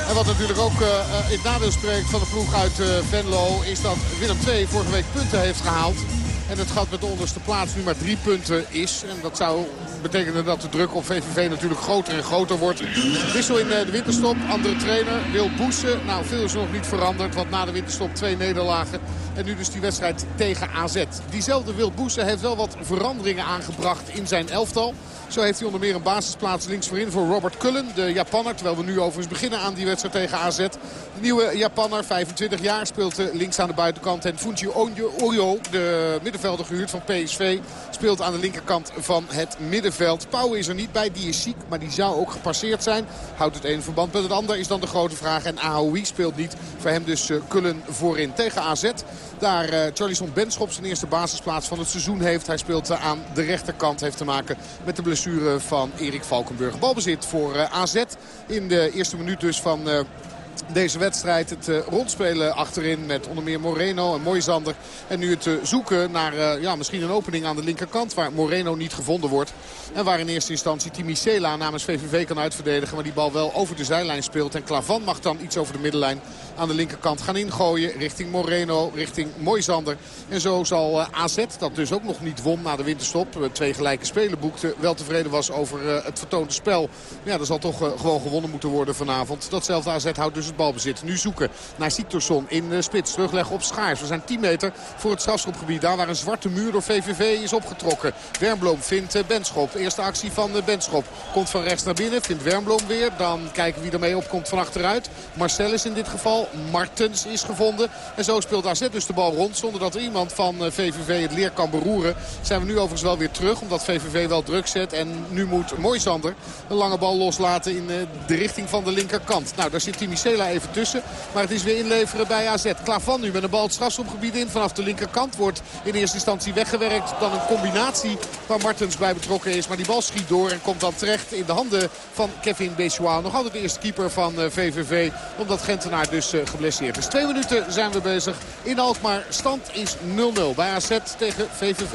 En wat natuurlijk ook uh, in het nadeel spreekt van de ploeg uit uh, Venlo... is dat Willem II vorige week punten heeft gehaald. En het gat met de onderste plaats nu maar drie punten is. En dat zou betekenen dat de druk op VVV natuurlijk groter en groter wordt. Wissel in de winterstop. Andere trainer, Wil Boesen. Nou, veel is nog niet veranderd. Want na de winterstop twee nederlagen. En nu dus die wedstrijd tegen AZ. Diezelfde Wil Boesen heeft wel wat veranderingen aangebracht in zijn elftal. Zo heeft hij onder meer een basisplaats links voorin voor Robert Cullen, de Japanner. Terwijl we nu overigens beginnen aan die wedstrijd tegen AZ. De nieuwe Japanner, 25 jaar, speelt links aan de buitenkant. En Funji Oyo, de middenvelder gehuurd van PSV, speelt aan de linkerkant van het middenveld. Pauw is er niet bij, die is ziek, maar die zou ook gepasseerd zijn. Houdt het een verband met het ander is dan de grote vraag. En AOI speelt niet, voor hem dus Cullen voorin tegen AZ. Daar uh, Charlison Benschop zijn eerste basisplaats van het seizoen heeft. Hij speelt uh, aan de rechterkant, heeft te maken met de blessure van Erik Valkenburg. Balbezit voor uh, AZ in de eerste minuut dus van deze wedstrijd. Het uh, rondspelen achterin met onder meer Moreno en Moisander. En nu het uh, zoeken naar uh, ja, misschien een opening aan de linkerkant waar Moreno niet gevonden wordt. En waar in eerste instantie Timi Sela namens VVV kan uitverdedigen. Maar die bal wel over de zijlijn speelt. En Klavan mag dan iets over de middenlijn aan de linkerkant gaan ingooien. Richting Moreno, richting Moisander. En zo zal AZ, dat dus ook nog niet won na de winterstop. twee gelijke spelen boekte. Wel tevreden was over het vertoonde spel. Ja, er zal toch gewoon gewonnen moeten worden vanavond. Datzelfde AZ houdt dus het balbezit. Nu zoeken naar Siktorsson in de spits. Terugleggen op Schaars. We zijn 10 meter voor het strafschopgebied. Daar waar een zwarte muur door VVV is opgetrokken. Wernbloem vindt Benschop. Eerste actie van Benschop. Komt van rechts naar binnen. Vindt Wernbloem weer. Dan kijken wie ermee opkomt van achteruit. Marcellus in dit geval. Martens is gevonden. En zo speelt AZ dus de bal rond. Zonder dat er iemand van VVV het leer kan beroeren. Zijn we nu overigens wel weer terug. Omdat VVV wel druk zet. En nu moet Moisander een lange bal loslaten in de richting van de linkerkant. Nou, daar zit Timicela even tussen. Maar het is weer inleveren bij AZ. Klavan nu met een bal het strafschopgebied in. Vanaf de linkerkant wordt in eerste instantie weggewerkt. Dan een combinatie waar Martens bij betrokken is. Maar die bal schiet door en komt dan terecht in de handen van Kevin Bessois. Nog altijd de eerste keeper van VVV. Omdat Gentenaar dus geblesseerd is. Twee minuten zijn we bezig in Alkmaar. Stand is 0-0 bij AZ tegen VVV.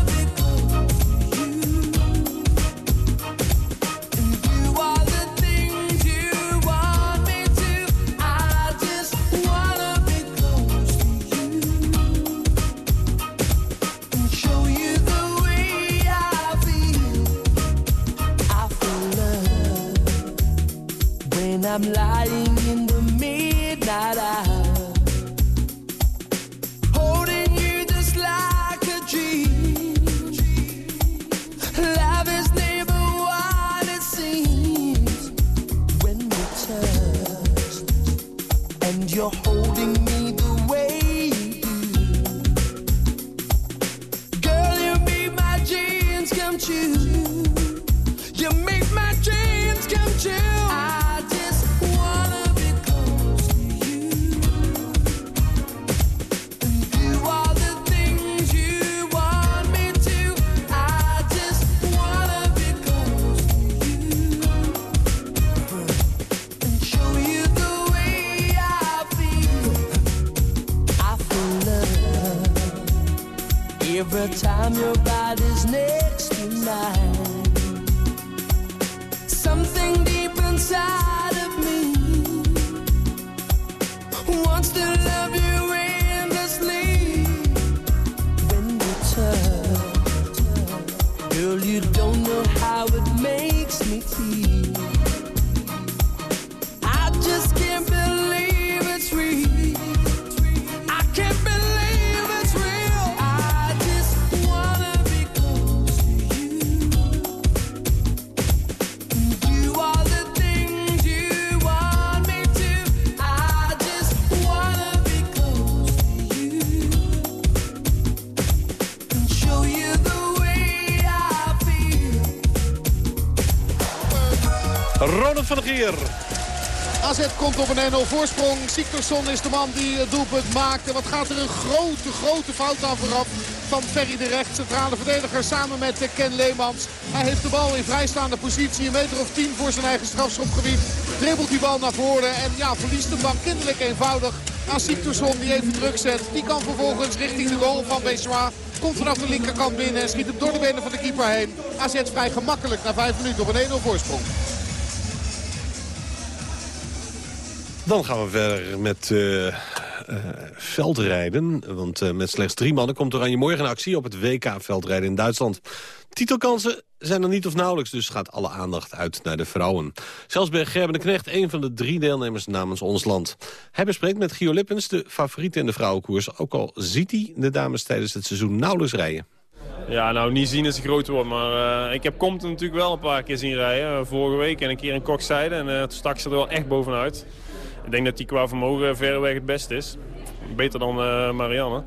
I'm lying op een 1-0 voorsprong. Siktorsson is de man die het doelpunt maakt. En wat gaat er een grote, grote fout aan vooraf van Ferry de Recht. Centrale verdediger samen met Ken Leemans. Hij heeft de bal in vrijstaande positie. Een meter of tien voor zijn eigen strafschopgebied. Dribbelt die bal naar voren. En ja, verliest hem dan kinderlijk eenvoudig aan Siktorsson die even druk zet. Die kan vervolgens richting de goal van Bessois. Komt vanaf de linkerkant binnen en schiet hem door de benen van de keeper heen. AZ vrij gemakkelijk na vijf minuten op een 1-0 voorsprong. Dan gaan we verder met eh, eh, veldrijden. Want eh, met slechts drie mannen komt Oranje morgen in actie op het WK veldrijden in Duitsland. Titelkansen zijn er niet of nauwelijks, dus gaat alle aandacht uit naar de vrouwen. Zelfs bij Gerben de Knecht, een van de drie deelnemers namens ons land. Hij bespreekt met Gio Lippens de favoriet in de vrouwenkoers. Ook al ziet hij de dames tijdens het seizoen nauwelijks rijden. Ja, nou niet zien is een groot woord, maar ik heb Compton natuurlijk wel een paar keer zien rijden. vorige week en een keer in Kokzijde en uh, toen stak ze er wel echt bovenuit. Ik denk dat hij qua vermogen verreweg het beste is. Beter dan uh, Marianne.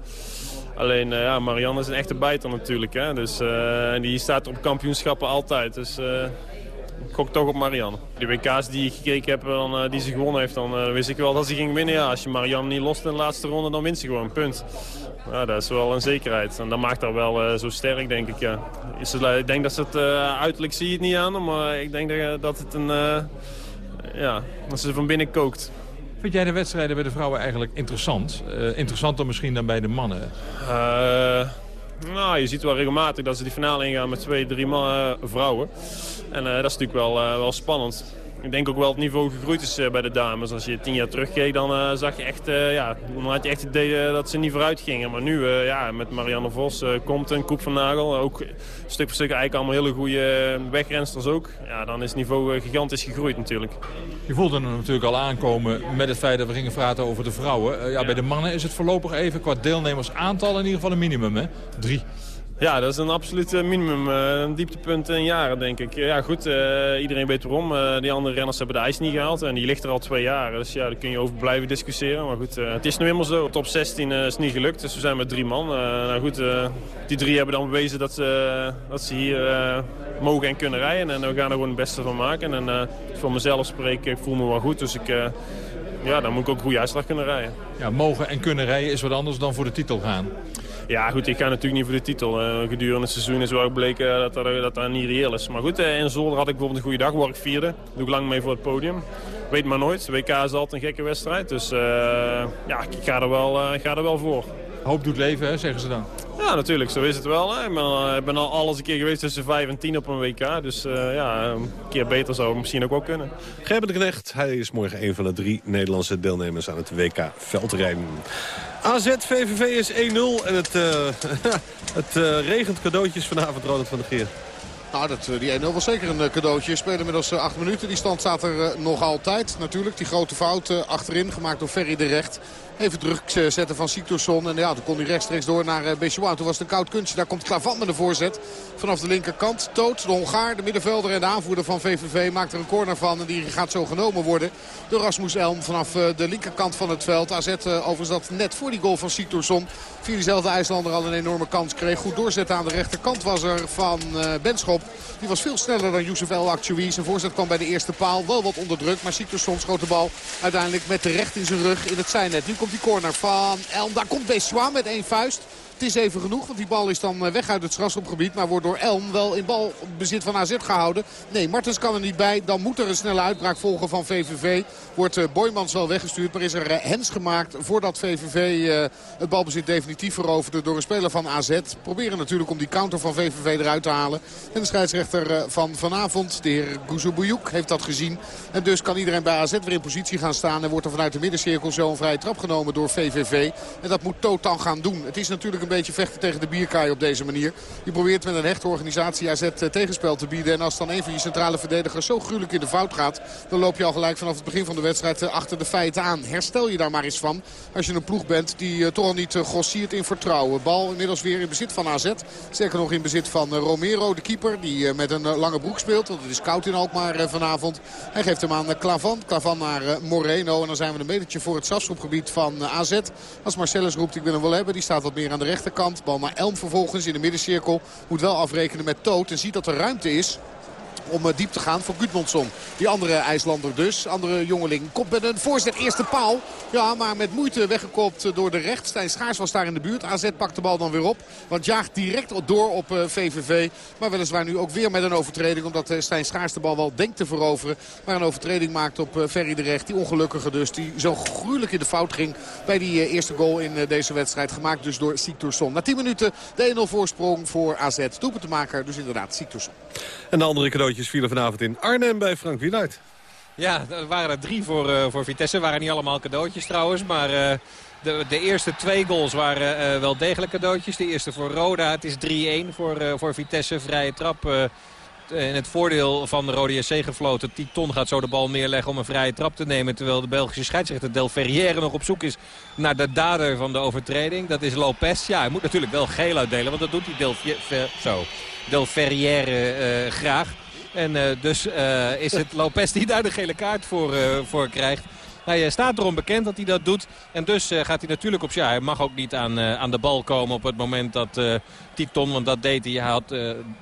Alleen, uh, ja, Marianne is een echte bijter natuurlijk. Hè? Dus, uh, die staat op kampioenschappen altijd. Dus ik gok toch op Marianne. De WK's die ik gekeken heb, dan, die ze gewonnen heeft, dan wist ik wel dat ze ging winnen. Ja, als je Marianne niet lost in de laatste ronde, dan wint ze gewoon. Punt. Ja, dat is wel een zekerheid. En dat maakt haar wel zo sterk, denk ik. Ja. ik denk dat ze het uiterlijk zie je het niet aan, maar ik denk dat, dat het een... ja, dat ze van binnen kookt. Vind jij de wedstrijden bij de vrouwen eigenlijk interessant? Uh, interessanter misschien dan bij de mannen? Uh, nou, je ziet wel regelmatig dat ze die finale ingaan met twee, drie man, uh, vrouwen. En dat is natuurlijk wel, wel spannend. Ik denk ook wel het niveau gegroeid is bij de dames. Als je tien jaar terugkeek, dan zag je echt, ja, dan had je echt het idee dat ze niet vooruit gingen. Maar nu, ja, met Marianne Vos, komt een Koep van Nagel, ook stuk voor stuk eigenlijk allemaal hele goede wegrensters ook. Ja, dan is het niveau gigantisch gegroeid natuurlijk. Je voelde hem natuurlijk al aankomen met het feit dat we gingen praten over de vrouwen. Ja, ja, Bij de mannen is het voorlopig even qua deelnemersaantal in ieder geval een minimum, hè? Drie. Ja, dat is een absoluut minimum. Uh, een dieptepunt in jaren, denk ik. Ja, goed, uh, iedereen weet waarom. die andere renners hebben de ijs niet gehaald. En die ligt er al twee jaar. Dus ja, daar kun je over blijven discussiëren. Maar goed, het is nu helemaal zo. Top 16 is niet gelukt. Dus we zijn met drie man. nou goed, die drie hebben dan bewezen dat ze, dat ze hier mogen en kunnen rijden. En we gaan er gewoon het beste van maken. En voor mezelf spreek ik voel me wel goed. Dus ik, ja, dan moet ik ook een goede uitslag kunnen rijden. Ja, mogen en kunnen rijden is wat anders dan voor de titel gaan. Ja, goed, ik ga natuurlijk niet voor de titel. Uh, gedurende het seizoen is wel ook bleken dat dat, dat dat niet reëel is. Maar goed, in Zolder had ik bijvoorbeeld een goede dag, word ik vierde. Doe ik lang mee voor het podium. Weet maar nooit. WK is altijd een gekke wedstrijd. Dus ja, ik ga er wel, ga er wel voor. Hoop doet leven, hè, zeggen ze dan. Ja, natuurlijk. Zo is het wel. Hè. Ik, ben al, ik ben al alles een keer geweest tussen 5 en 10 op een WK. Dus uh, ja, een keer beter zou het misschien ook wel kunnen. Gerben de Knecht, hij is morgen een van de drie Nederlandse deelnemers aan het WK veldrijden. AZ VVV is 1-0 en het, uh, het uh, regent cadeautjes vanavond, Ronald van der Geer. Nou, dat, eh, die 1-0 was zeker een eh, cadeautje. Spelen inmiddels 8 minuten. Die stand staat er eh, nog altijd. Natuurlijk, die grote fout eh, achterin, gemaakt door Ferry de Recht. Even druk eh, zetten van Siktorsson. En ja, toen kon hij rechtstreeks door naar uh, Toen was het een koud kunstje. Daar komt Klavan met de voorzet. Vanaf de linkerkant. Toot, de Hongaar, de middenvelder en de aanvoerder van VVV... maakt er een corner van. En die gaat zo genomen worden door Rasmus Elm vanaf uh, de linkerkant van het veld. AZ uh, overigens dat net voor die goal van Siktorsson... via diezelfde IJslander al een enorme kans kreeg. Goed doorzetten aan de rechterkant was er van Benschop. Die was veel sneller dan Youssef El Akchoui. Zijn voorzet kwam bij de eerste paal. Wel wat onder druk. Maar Siktorsson schoot de bal uiteindelijk met de recht in zijn rug in het zijnet. Nu komt die corner van Elm. Daar komt Bessois met één vuist. Het is even genoeg, want die bal is dan weg uit het strafschopgebied. Maar wordt door Elm wel in balbezit van AZ gehouden. Nee, Martens kan er niet bij. Dan moet er een snelle uitbraak volgen van VVV. Wordt uh, Boymans wel weggestuurd. Maar is er uh, hens gemaakt voordat VVV het balbezit definitief veroverde door een speler van AZ. Proberen natuurlijk om die counter van VVV eruit te halen. En de scheidsrechter van vanavond, de heer Gouzoubouyouk, heeft dat gezien. En dus kan iedereen bij AZ weer in positie gaan staan. En wordt er vanuit de middencirkel zo een vrije trap genomen door VVV. En dat moet Totan gaan doen. Het is natuurlijk een beetje vechten tegen de bierkaai op deze manier. Je probeert met een hechte organisatie AZ tegenspel te bieden. En als dan een van je centrale verdedigers zo gruwelijk in de fout gaat... dan loop je al gelijk vanaf het begin van de wedstrijd achter de feiten aan. Herstel je daar maar eens van als je een ploeg bent die uh, toch al niet grossiert in vertrouwen. Bal inmiddels weer in bezit van AZ. Sterker nog in bezit van Romero, de keeper. Die met een lange broek speelt. Want het is koud in Alkmaar vanavond. Hij geeft hem aan Klavan. Klavan naar Moreno. En dan zijn we een metertje voor het strafschopgebied van AZ. Als Marcellus roept ik wil hem wel hebben. Die staat wat meer aan de rechterkant. Bal naar Elm vervolgens in de middencirkel. Moet wel afrekenen met Toot. En ziet dat er ruimte is om diep te gaan voor Gudmundsson. Die andere IJslander dus, andere jongeling, komt met een voorzet eerste paal. Ja, maar met moeite weggekopt door de recht. Stijn Schaars was daar in de buurt. AZ pakt de bal dan weer op, want jaagt direct door op VVV. Maar weliswaar nu ook weer met een overtreding, omdat Stijn Schaars de bal wel denkt te veroveren. Maar een overtreding maakt op Ferry de Recht, die ongelukkige dus. Die zo gruwelijk in de fout ging bij die eerste goal in deze wedstrijd. Gemaakt dus door Siktorsson. Na 10 minuten de 1-0 voorsprong voor AZ. Doelpunt te maken, dus inderdaad Siktorsson. En de andere cadeautjes vielen vanavond in Arnhem bij Frank Wieluid. Ja, er waren er drie voor, uh, voor Vitesse. waren niet allemaal cadeautjes trouwens, maar... Uh, de, de, eerste twee goals waren uh, wel degelijk cadeautjes. De eerste voor Roda. Het is 3-1 voor, voor Vitesse. Vrije trap in het voordeel van de Rode SC gefloten. Titon gaat zo de bal neerleggen om een vrije trap te nemen. Terwijl de Belgische scheidsrechter Del Ferrière nog op zoek is naar de dader van de overtreding. Dat is Lopez. Ja, hij moet natuurlijk wel geel uitdelen. Want dat doet hij Del, Ver, zo, Del Ferrière uh, graag. En uh, dus is het Lopez die daar de gele kaart voor, voor krijgt. Hij staat erom bekend dat hij dat doet. En dus uh, gaat hij natuurlijk op ja, Hij mag ook niet aan, uh, aan de bal komen op het moment dat Titon, want dat deed hij. had,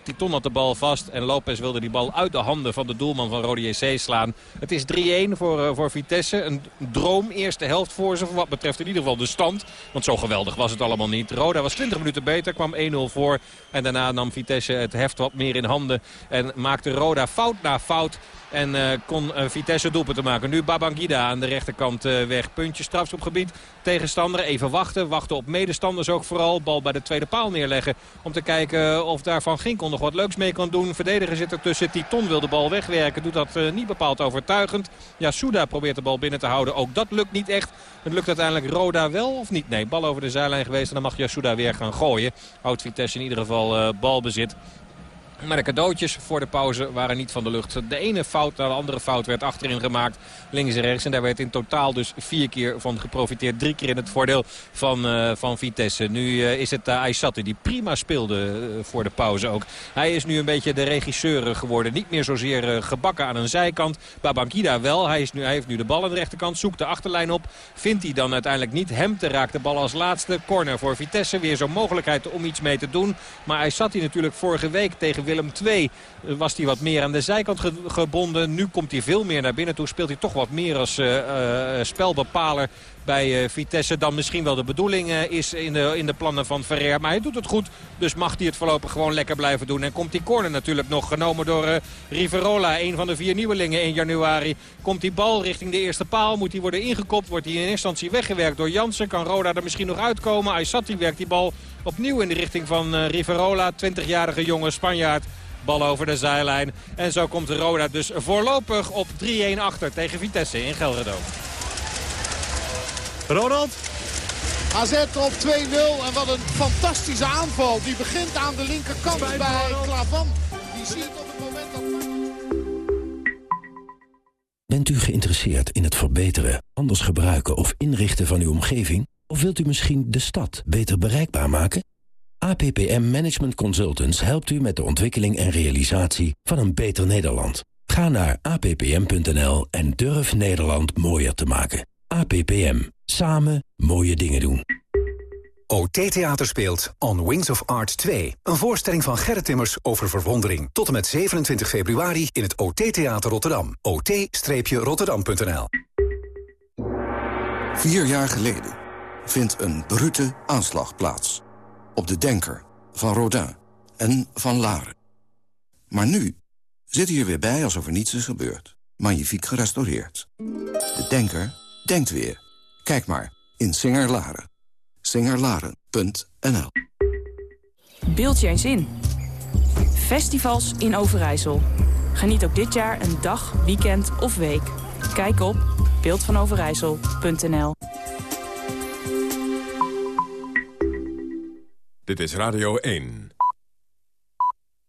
Titon had de bal vast en Lopez wilde die bal uit de handen van de doelman van Rode JC slaan. Het is 3-1 voor, voor Vitesse. Een droom eerste helft voor ze, wat betreft in ieder geval de stand. Want zo geweldig was het allemaal niet. Roda was 20 minuten beter, kwam 1-0 voor. En daarna nam Vitesse het heft wat meer in handen. En maakte Roda fout na fout. En uh, kon uh, Vitesse doelpunten maken. Nu Babangida aan de rechterkant uh, weg. Puntje strafschopgebied. Tegenstander even wachten. Wachten op medestanders ook vooral. Bal bij de tweede paal neerleggen. Om te kijken of daar Van Ginkel nog wat leuks mee kan doen. Verdediger zit er tussen. Titon wil de bal wegwerken. Doet dat niet bepaald overtuigend. Yasuda probeert de bal binnen te houden. Ook dat lukt niet echt. Het lukt uiteindelijk Roda wel of niet? Nee, bal over de zijlijn geweest. En dan mag Yasuda weer gaan gooien. Houdt Vitesse in ieder geval balbezit. Maar de cadeautjes voor de pauze waren niet van de lucht. De ene fout naar de andere fout werd achterin gemaakt. Links en rechts. En daar werd in totaal dus vier keer van geprofiteerd. Drie keer in het voordeel van, uh, van Vitesse. Nu uh, is het uh, die prima speelde voor de pauze ook. Hij is nu een beetje de regisseur geworden. Niet meer zozeer gebakken aan een zijkant. Babankida wel. Hij, is nu, hij heeft nu de bal aan de rechterkant. Zoekt de achterlijn op. Vindt hij dan uiteindelijk niet. Hem te raakt de bal als laatste. Corner voor Vitesse. Weer zo'n mogelijkheid om iets mee te doen. Maar Aysati natuurlijk vorige week tegen Willem II was hij wat meer aan de zijkant ge gebonden. Nu komt hij veel meer naar binnen toe. Speelt hij toch wat meer als uh, uh, spelbepaler bij uh, Vitesse dan misschien wel de bedoeling uh, is in de, in de plannen van Ferrer. Maar hij doet het goed, dus mag hij het voorlopig gewoon lekker blijven doen. En komt die corner natuurlijk nog genomen door uh, Riverola, een van de vier nieuwelingen in januari. Komt die bal richting de eerste paal, moet die worden ingekopt, wordt hij in eerste instantie weggewerkt door Jansen. Kan Roda er misschien nog uitkomen. Aysati werkt die bal opnieuw in de richting van Riverola, 20-jarige jonge Spanjaard. Bal over de zijlijn. En zo komt Roda dus voorlopig op 3-1 achter tegen Vitesse in Gelredome. Ronald? AZ op 2-0 en wat een fantastische aanval. Die begint aan de linkerkant bij Klavan. analyseert op het moment dat... Bent u geïnteresseerd in het verbeteren, anders gebruiken of inrichten van uw omgeving? Of wilt u misschien de stad beter bereikbaar maken? APPM Management Consultants helpt u met de ontwikkeling en realisatie van een beter Nederland. Ga naar appm.nl en durf Nederland mooier te maken. APPM. Samen mooie dingen doen. OT Theater speelt On Wings of Art 2. Een voorstelling van Gerrit Timmers over verwondering. Tot en met 27 februari in het OT Theater Rotterdam. ot-rotterdam.nl Vier jaar geleden vindt een brute aanslag plaats. Op de Denker van Rodin en van Laren. Maar nu zit hij er weer bij alsof er niets is gebeurd. Magnifiek gerestaureerd. De Denker denkt weer. Kijk maar in Singer-Laren. Singerlaren.nl Beeld je eens in. Festivals in Overijssel. Geniet ook dit jaar een dag, weekend of week. Kijk op beeldvanoverijssel.nl Dit is Radio 1.